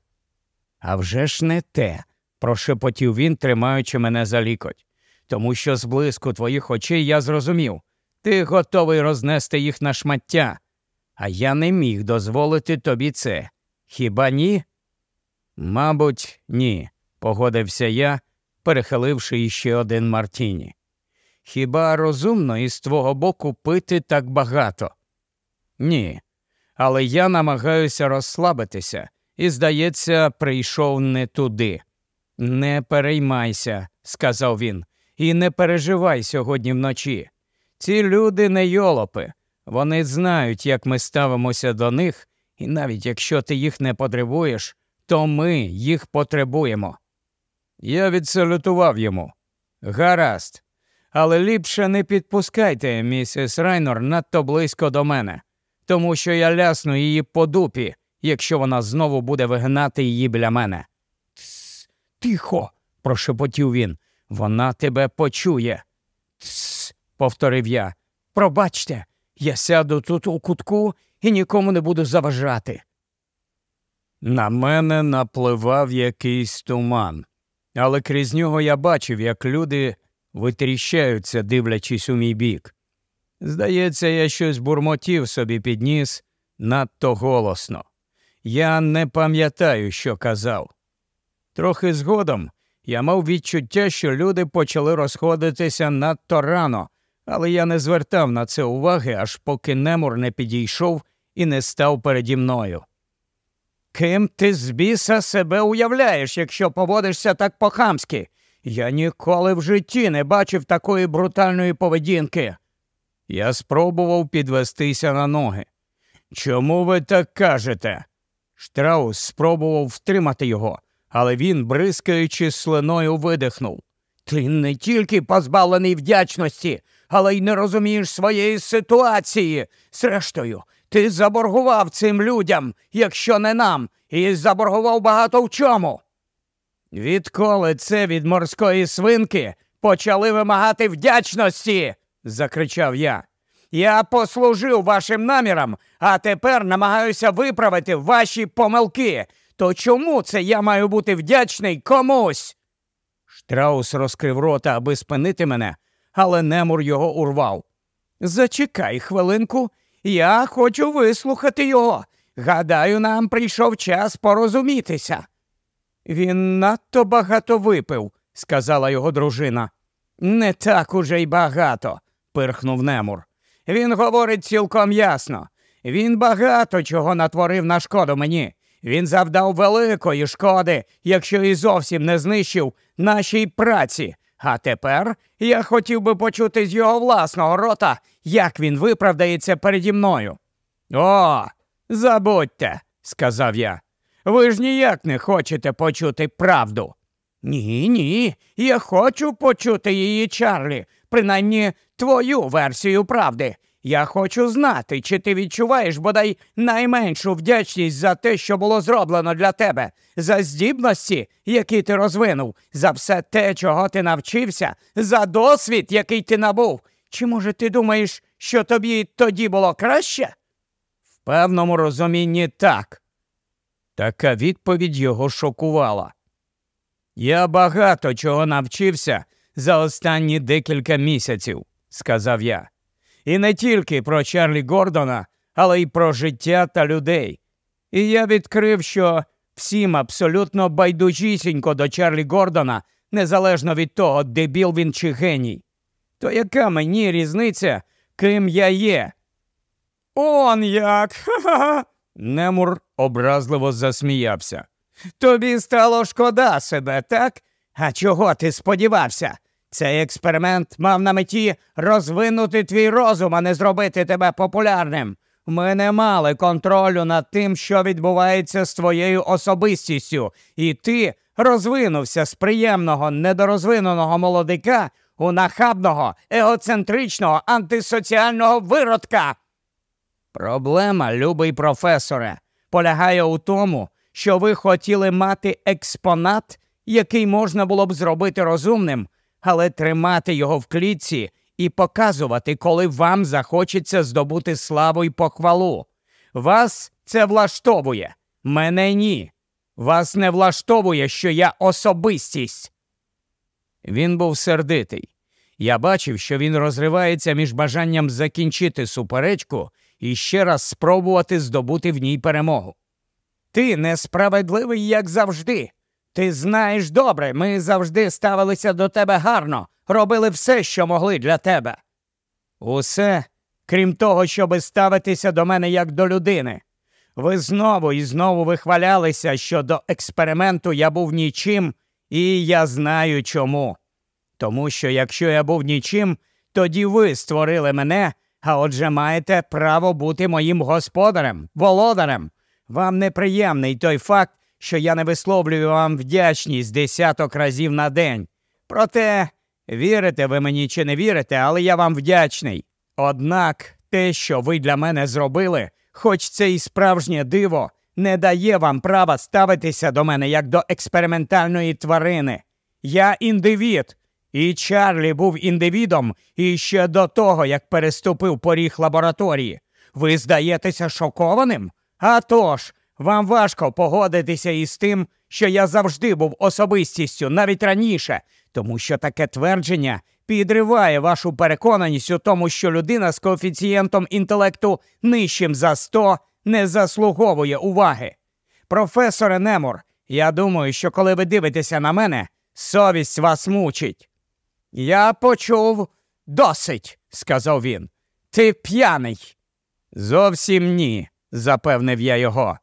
«А вже ж не те, прошепотів він, тримаючи мене за лікоть, тому що з блиску твоїх очей я зрозумів ти готовий рознести їх на шмаття, а я не міг дозволити тобі це. Хіба ні? Мабуть, ні, погодився я, перехиливши іще один Мартіні. Хіба розумно із твого боку пити так багато? Ні. Але я намагаюся розслабитися і, здається, прийшов не туди. Не переймайся, сказав він, і не переживай сьогодні вночі. Ці люди не йолопи. Вони знають, як ми ставимося до них, і навіть якщо ти їх не потребуєш, то ми їх потребуємо. Я відсалютував йому. Гаразд. Але ліпше не підпускайте, місіс Райнор, надто близько до мене, тому що я лясну її по дупі, якщо вона знову буде вигнати її біля мене. Тсс, тихо, прошепотів він. Вона тебе почує. Тсс, повторив я. Пробачте, я сяду тут у кутку і нікому не буду заважати. На мене напливав якийсь туман, але крізь нього я бачив, як люди витріщаються, дивлячись у мій бік. Здається, я щось бурмотів собі підніс надто голосно. Я не пам'ятаю, що казав. Трохи згодом я мав відчуття, що люди почали розходитися надто рано, але я не звертав на це уваги, аж поки Немур не підійшов і не став переді мною. Ким ти з біса себе уявляєш, якщо поводишся так по-хамськи? Я ніколи в житті не бачив такої брутальної поведінки. Я спробував підвестися на ноги. Чому ви так кажете? Штраус спробував втримати його, але він, бризкаючи слиною, видихнув. Ти не тільки позбавлений вдячності, але й не розумієш своєї ситуації. Зрештою, ти заборгував цим людям, якщо не нам, і заборгував багато в чому. Відколи це від морської свинки почали вимагати вдячності, закричав я. Я послужив вашим намірам, а тепер намагаюся виправити ваші помилки. То чому це я маю бути вдячний комусь? Штраус розкрив рота, аби спинити мене, але Немур його урвав. Зачекай хвилинку, я хочу вислухати його. Гадаю, нам прийшов час порозумітися. Він надто багато випив, сказала його дружина. Не так уже й багато, пирхнув Немур. Він говорить цілком ясно. Він багато чого натворив на шкоду мені. Він завдав великої шкоди, якщо і зовсім не знищив нашій праці. А тепер я хотів би почути з його власного рота, як він виправдається переді мною. О, забудьте, сказав я. Ви ж ніяк не хочете почути правду. Ні, ні, я хочу почути її, Чарлі, принаймні твою версію правди. Я хочу знати, чи ти відчуваєш бодай найменшу вдячність за те, що було зроблено для тебе, за здібності, які ти розвинув, за все те, чого ти навчився, за досвід, який ти набув. Чи, може, ти думаєш, що тобі тоді було краще? В певному розумінні так. Така відповідь його шокувала. Я багато чого навчився за останні декілька місяців, сказав я. І не тільки про Чарлі Гордона, але й про життя та людей. І я відкрив, що всім абсолютно байдужісінько до Чарлі Гордона, незалежно від того, дебіл він чи геній. То яка мені різниця, ким я є? Он як. Ха-ха. Немур образливо засміявся. Тобі стало шкода себе, так? А чого ти сподівався? Цей експеримент мав на меті розвинути твій розум, а не зробити тебе популярним. Ми не мали контролю над тим, що відбувається з твоєю особистістю, і ти розвинувся з приємного недорозвиненого молодика у нахабного, егоцентричного, антисоціального виродка. Проблема, любий професоре, полягає у тому, що ви хотіли мати експонат, який можна було б зробити розумним але тримати його в клітці і показувати, коли вам захочеться здобути славу й похвалу. Вас це влаштовує, мене ні. Вас не влаштовує, що я особистість. Він був сердитий. Я бачив, що він розривається між бажанням закінчити суперечку і ще раз спробувати здобути в ній перемогу. Ти несправедливий, як завжди. Ти знаєш добре, ми завжди ставилися до тебе гарно, робили все, що могли для тебе. Усе, крім того, щоби ставитися до мене як до людини. Ви знову і знову вихвалялися, що до експерименту я був нічим, і я знаю чому. Тому що якщо я був нічим, тоді ви створили мене, а отже маєте право бути моїм господарем, володарем. Вам неприємний той факт, що я не висловлюю вам вдячність десяток разів на день. Проте, вірите ви мені чи не вірите, але я вам вдячний. Однак те, що ви для мене зробили, хоч це і справжнє диво, не дає вам права ставитися до мене як до експериментальної тварини. Я індивід, і Чарлі був індивідом іще до того, як переступив поріг лабораторії. Ви здаєтеся шокованим? А тож, вам важко погодитися із тим, що я завжди був особистістю, навіть раніше, тому що таке твердження підриває вашу переконаність у тому, що людина з коефіцієнтом інтелекту нижчим за 100 не заслуговує уваги. Професоре Немур, я думаю, що коли ви дивитеся на мене, совість вас мучить. Я почув досить, сказав він. Ти п'яний. Зовсім ні, запевнив я його.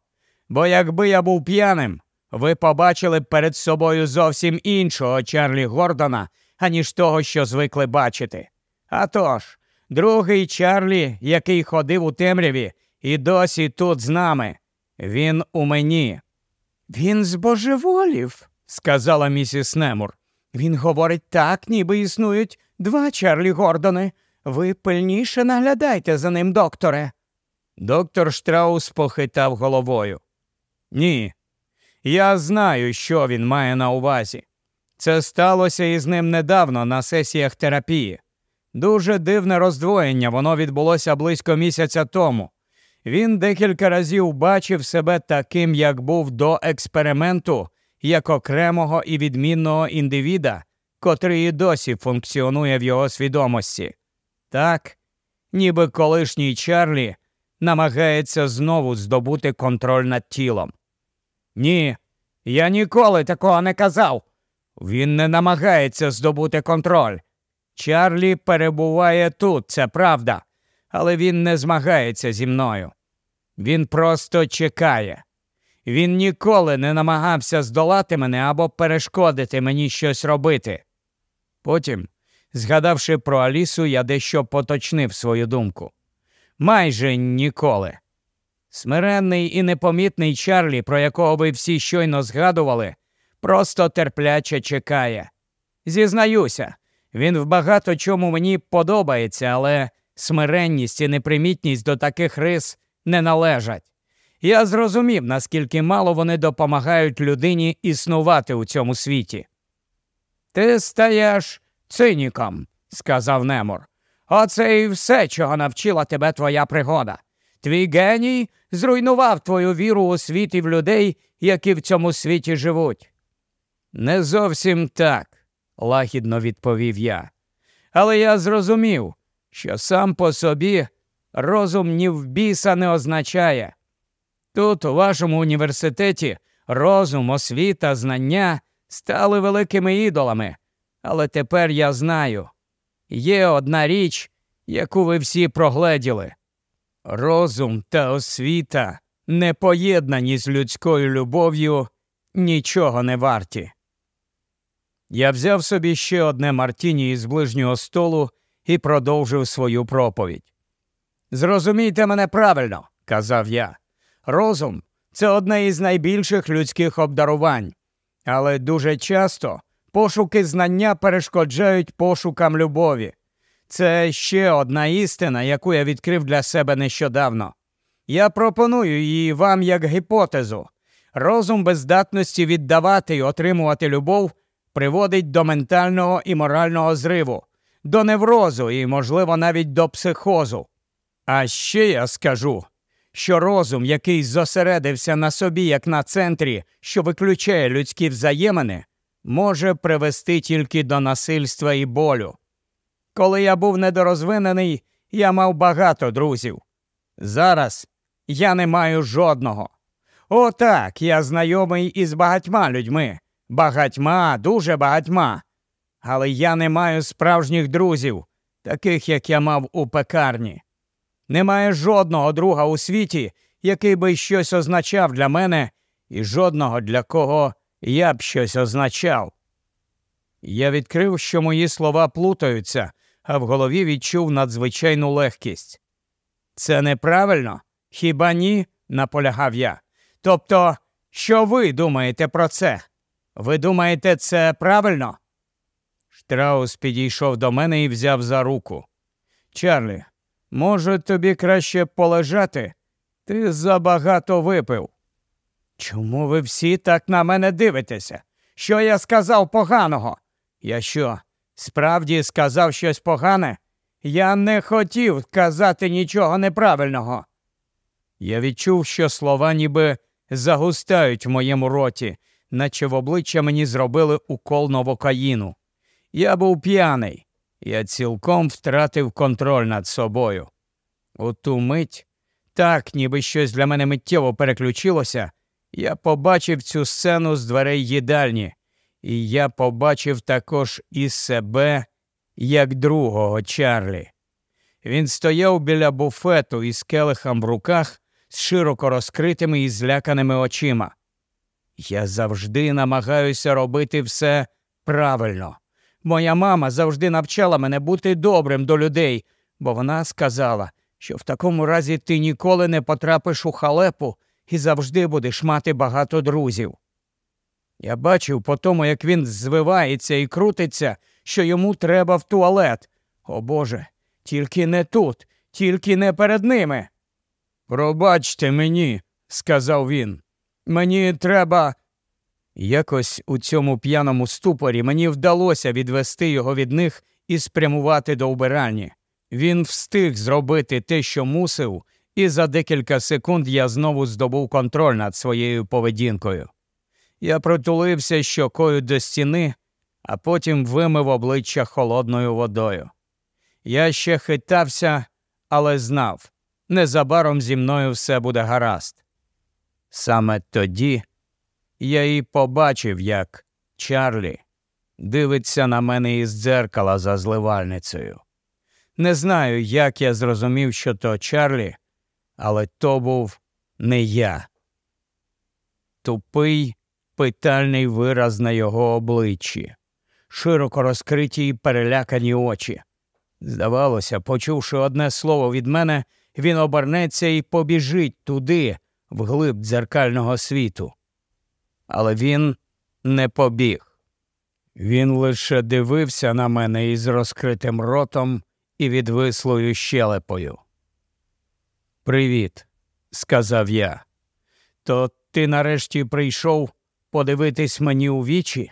Бо якби я був п'яним, ви побачили б перед собою зовсім іншого Чарлі Гордона, аніж того, що звикли бачити. А тож, другий Чарлі, який ходив у темряві, і досі тут з нами. Він у мені. Він збожеволів, сказала місіс Немур. Він говорить так, ніби існують два Чарлі Гордони. Ви пильніше наглядайте за ним, докторе. Доктор Штраус похитав головою. Ні. Я знаю, що він має на увазі. Це сталося із ним недавно на сесіях терапії. Дуже дивне роздвоєння, воно відбулося близько місяця тому. Він декілька разів бачив себе таким, як був до експерименту, як окремого і відмінного індивіда, котрий і досі функціонує в його свідомості. Так, ніби колишній Чарлі намагається знову здобути контроль над тілом. Ні, я ніколи такого не казав. Він не намагається здобути контроль. Чарлі перебуває тут, це правда, але він не змагається зі мною. Він просто чекає. Він ніколи не намагався здолати мене або перешкодити мені щось робити. Потім, згадавши про Алісу, я дещо поточнив свою думку. Майже ніколи. Смиренний і непомітний Чарлі, про якого ви всі щойно згадували, просто терпляче чекає. Зізнаюся, він в багато чому мені подобається, але смиренність і непримітність до таких рис не належать. Я зрозумів, наскільки мало вони допомагають людині існувати у цьому світі. Ти стаєш циніком, сказав Немор. Оце і все, чого навчила тебе твоя пригода. Твій геній зруйнував твою віру у світ і в людей, які в цьому світі живуть. Не зовсім так, лагідно відповів я. Але я зрозумів, що сам по собі розум ні в біса не означає. Тут, у вашому університеті, розум, освіта, знання стали великими ідолами. Але тепер я знаю є одна річ, яку ви всі прогледіли. Розум та освіта, не поєднані з людською любов'ю, нічого не варті. Я взяв собі ще одне Мартіні із ближнього столу і продовжив свою проповідь. Зрозумійте мене правильно, казав я. Розум це одне із найбільших людських обдарувань, але дуже часто пошуки знання перешкоджають пошукам любові. Це ще одна істина, яку я відкрив для себе нещодавно. Я пропоную її вам як гіпотезу. Розум без здатності віддавати і отримувати любов приводить до ментального і морального зриву, до неврозу і, можливо, навіть до психозу. А ще я скажу, що розум, який зосередився на собі, як на центрі, що виключає людські взаємини, може привести тільки до насильства і болю. Коли я був недорозвинений, я мав багато друзів. Зараз я не маю жодного. Отак я знайомий із багатьма людьми, багатьма, дуже багатьма. Але я не маю справжніх друзів, таких як я мав у пекарні. Немає жодного друга у світі, який би щось означав для мене, і жодного для кого я б щось означав. Я відкрив, що мої слова плутаються, а в голові відчув надзвичайну легкість. Це неправильно? Хіба ні? наполягав я. Тобто, що ви думаєте про це? Ви думаєте, це правильно? Штраус підійшов до мене і взяв за руку. Чарлі, може, тобі краще полежати? Ти забагато випив. Чому ви всі так на мене дивитеся? Що я сказав поганого? Я що, справді сказав щось погане? Я не хотів казати нічого неправильного. Я відчув, що слова ніби загустають в моєму роті, наче в обличчя мені зробили укол новокаїну. Я був п'яний, я цілком втратив контроль над собою. У ту мить, так, ніби щось для мене миттєво переключилося, я побачив цю сцену з дверей їдальні, і я побачив також і себе як другого Чарлі. Він стояв біля буфету із келихом в руках з широко розкритими і зляканими очима. Я завжди намагаюся робити все правильно. Моя мама завжди навчала мене бути добрим до людей, бо вона сказала, що в такому разі ти ніколи не потрапиш у халепу і завжди будеш мати багато друзів. Я бачив по тому, як він звивається і крутиться, що йому треба в туалет. О Боже, тільки не тут, тільки не перед ними. Пробачте мені, сказав він. Мені треба. Якось у цьому п'яному ступорі мені вдалося відвести його від них і спрямувати до убиральні. Він встиг зробити те, що мусив, і за декілька секунд я знову здобув контроль над своєю поведінкою. Я притулився щокою до стіни, а потім вимив обличчя холодною водою. Я ще хитався, але знав незабаром зі мною все буде гаразд. Саме тоді я і побачив, як Чарлі дивиться на мене із дзеркала за зливальницею. Не знаю, як я зрозумів, що то Чарлі, але то був не я. Тупий питальний вираз на його обличчі, широко розкриті й перелякані очі. Здавалося, почувши одне слово від мене, він обернеться і побіжить туди, вглиб дзеркального світу. Але він не побіг. Він лише дивився на мене із розкритим ротом і відвислою щелепою. Привіт, сказав я. То ти нарешті прийшов подивитись мені у вічі?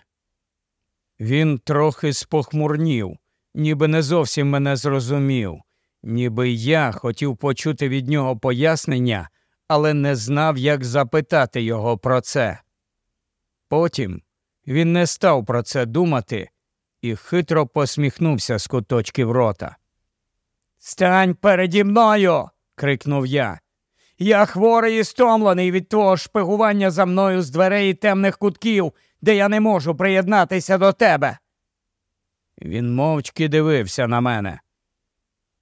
Він трохи спохмурнів, ніби не зовсім мене зрозумів, ніби я хотів почути від нього пояснення, але не знав, як запитати його про це. Потім він не став про це думати і хитро посміхнувся з куточків рота. Стань переді мною. Крикнув я. Я хворий і стомлений від того шпигування за мною з дверей темних кутків, де я не можу приєднатися до тебе. Він мовчки дивився на мене.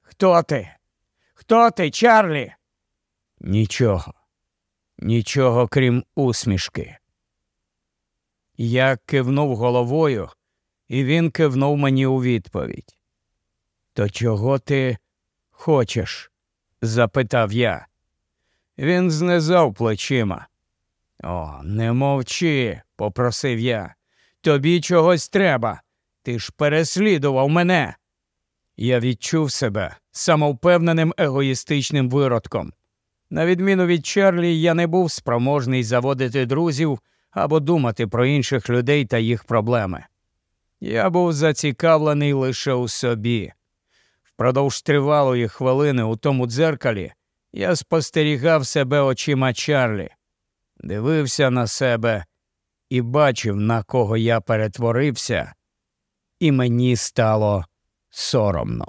Хто ти? Хто ти, Чарлі? Нічого, нічого крім усмішки. Я кивнув головою, і він кивнув мені у відповідь. То чого ти хочеш? Запитав я. Він знизав плечима. О, не мовчи, попросив я. Тобі чогось треба. Ти ж переслідував мене. Я відчув себе самовпевненим егоїстичним виродком. На відміну від Чарлі, я не був спроможний заводити друзів або думати про інших людей та їх проблеми. Я був зацікавлений лише у собі. Впродовж тривалої хвилини у тому дзеркалі я спостерігав себе очима Чарлі, дивився на себе і бачив, на кого я перетворився, і мені стало соромно.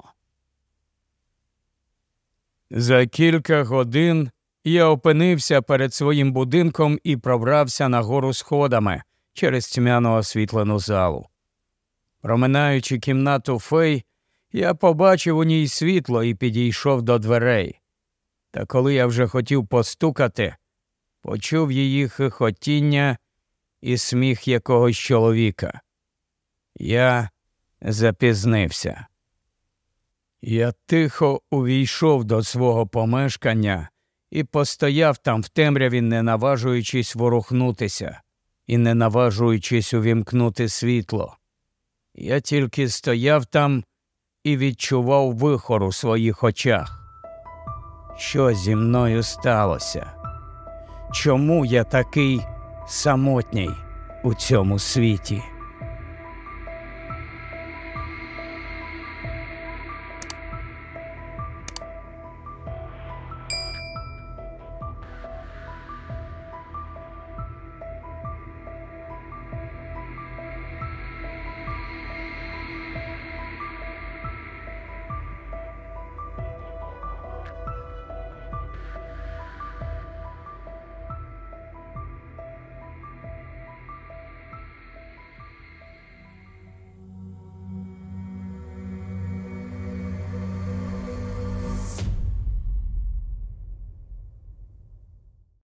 За кілька годин я опинився перед своїм будинком і пробрався нагору сходами через тьмяно освітлену залу. Проминаючи кімнату фей, я побачив у ній світло і підійшов до дверей. Та коли я вже хотів постукати, почув її хихотіння і сміх якогось чоловіка. Я запізнився. Я тихо увійшов до свого помешкання і постояв там в темряві, не наважуючись ворухнутися і не наважуючись увімкнути світло. Я тільки стояв там і відчував вихор у своїх очах. Що зі мною сталося? Чому я такий самотній у цьому світі?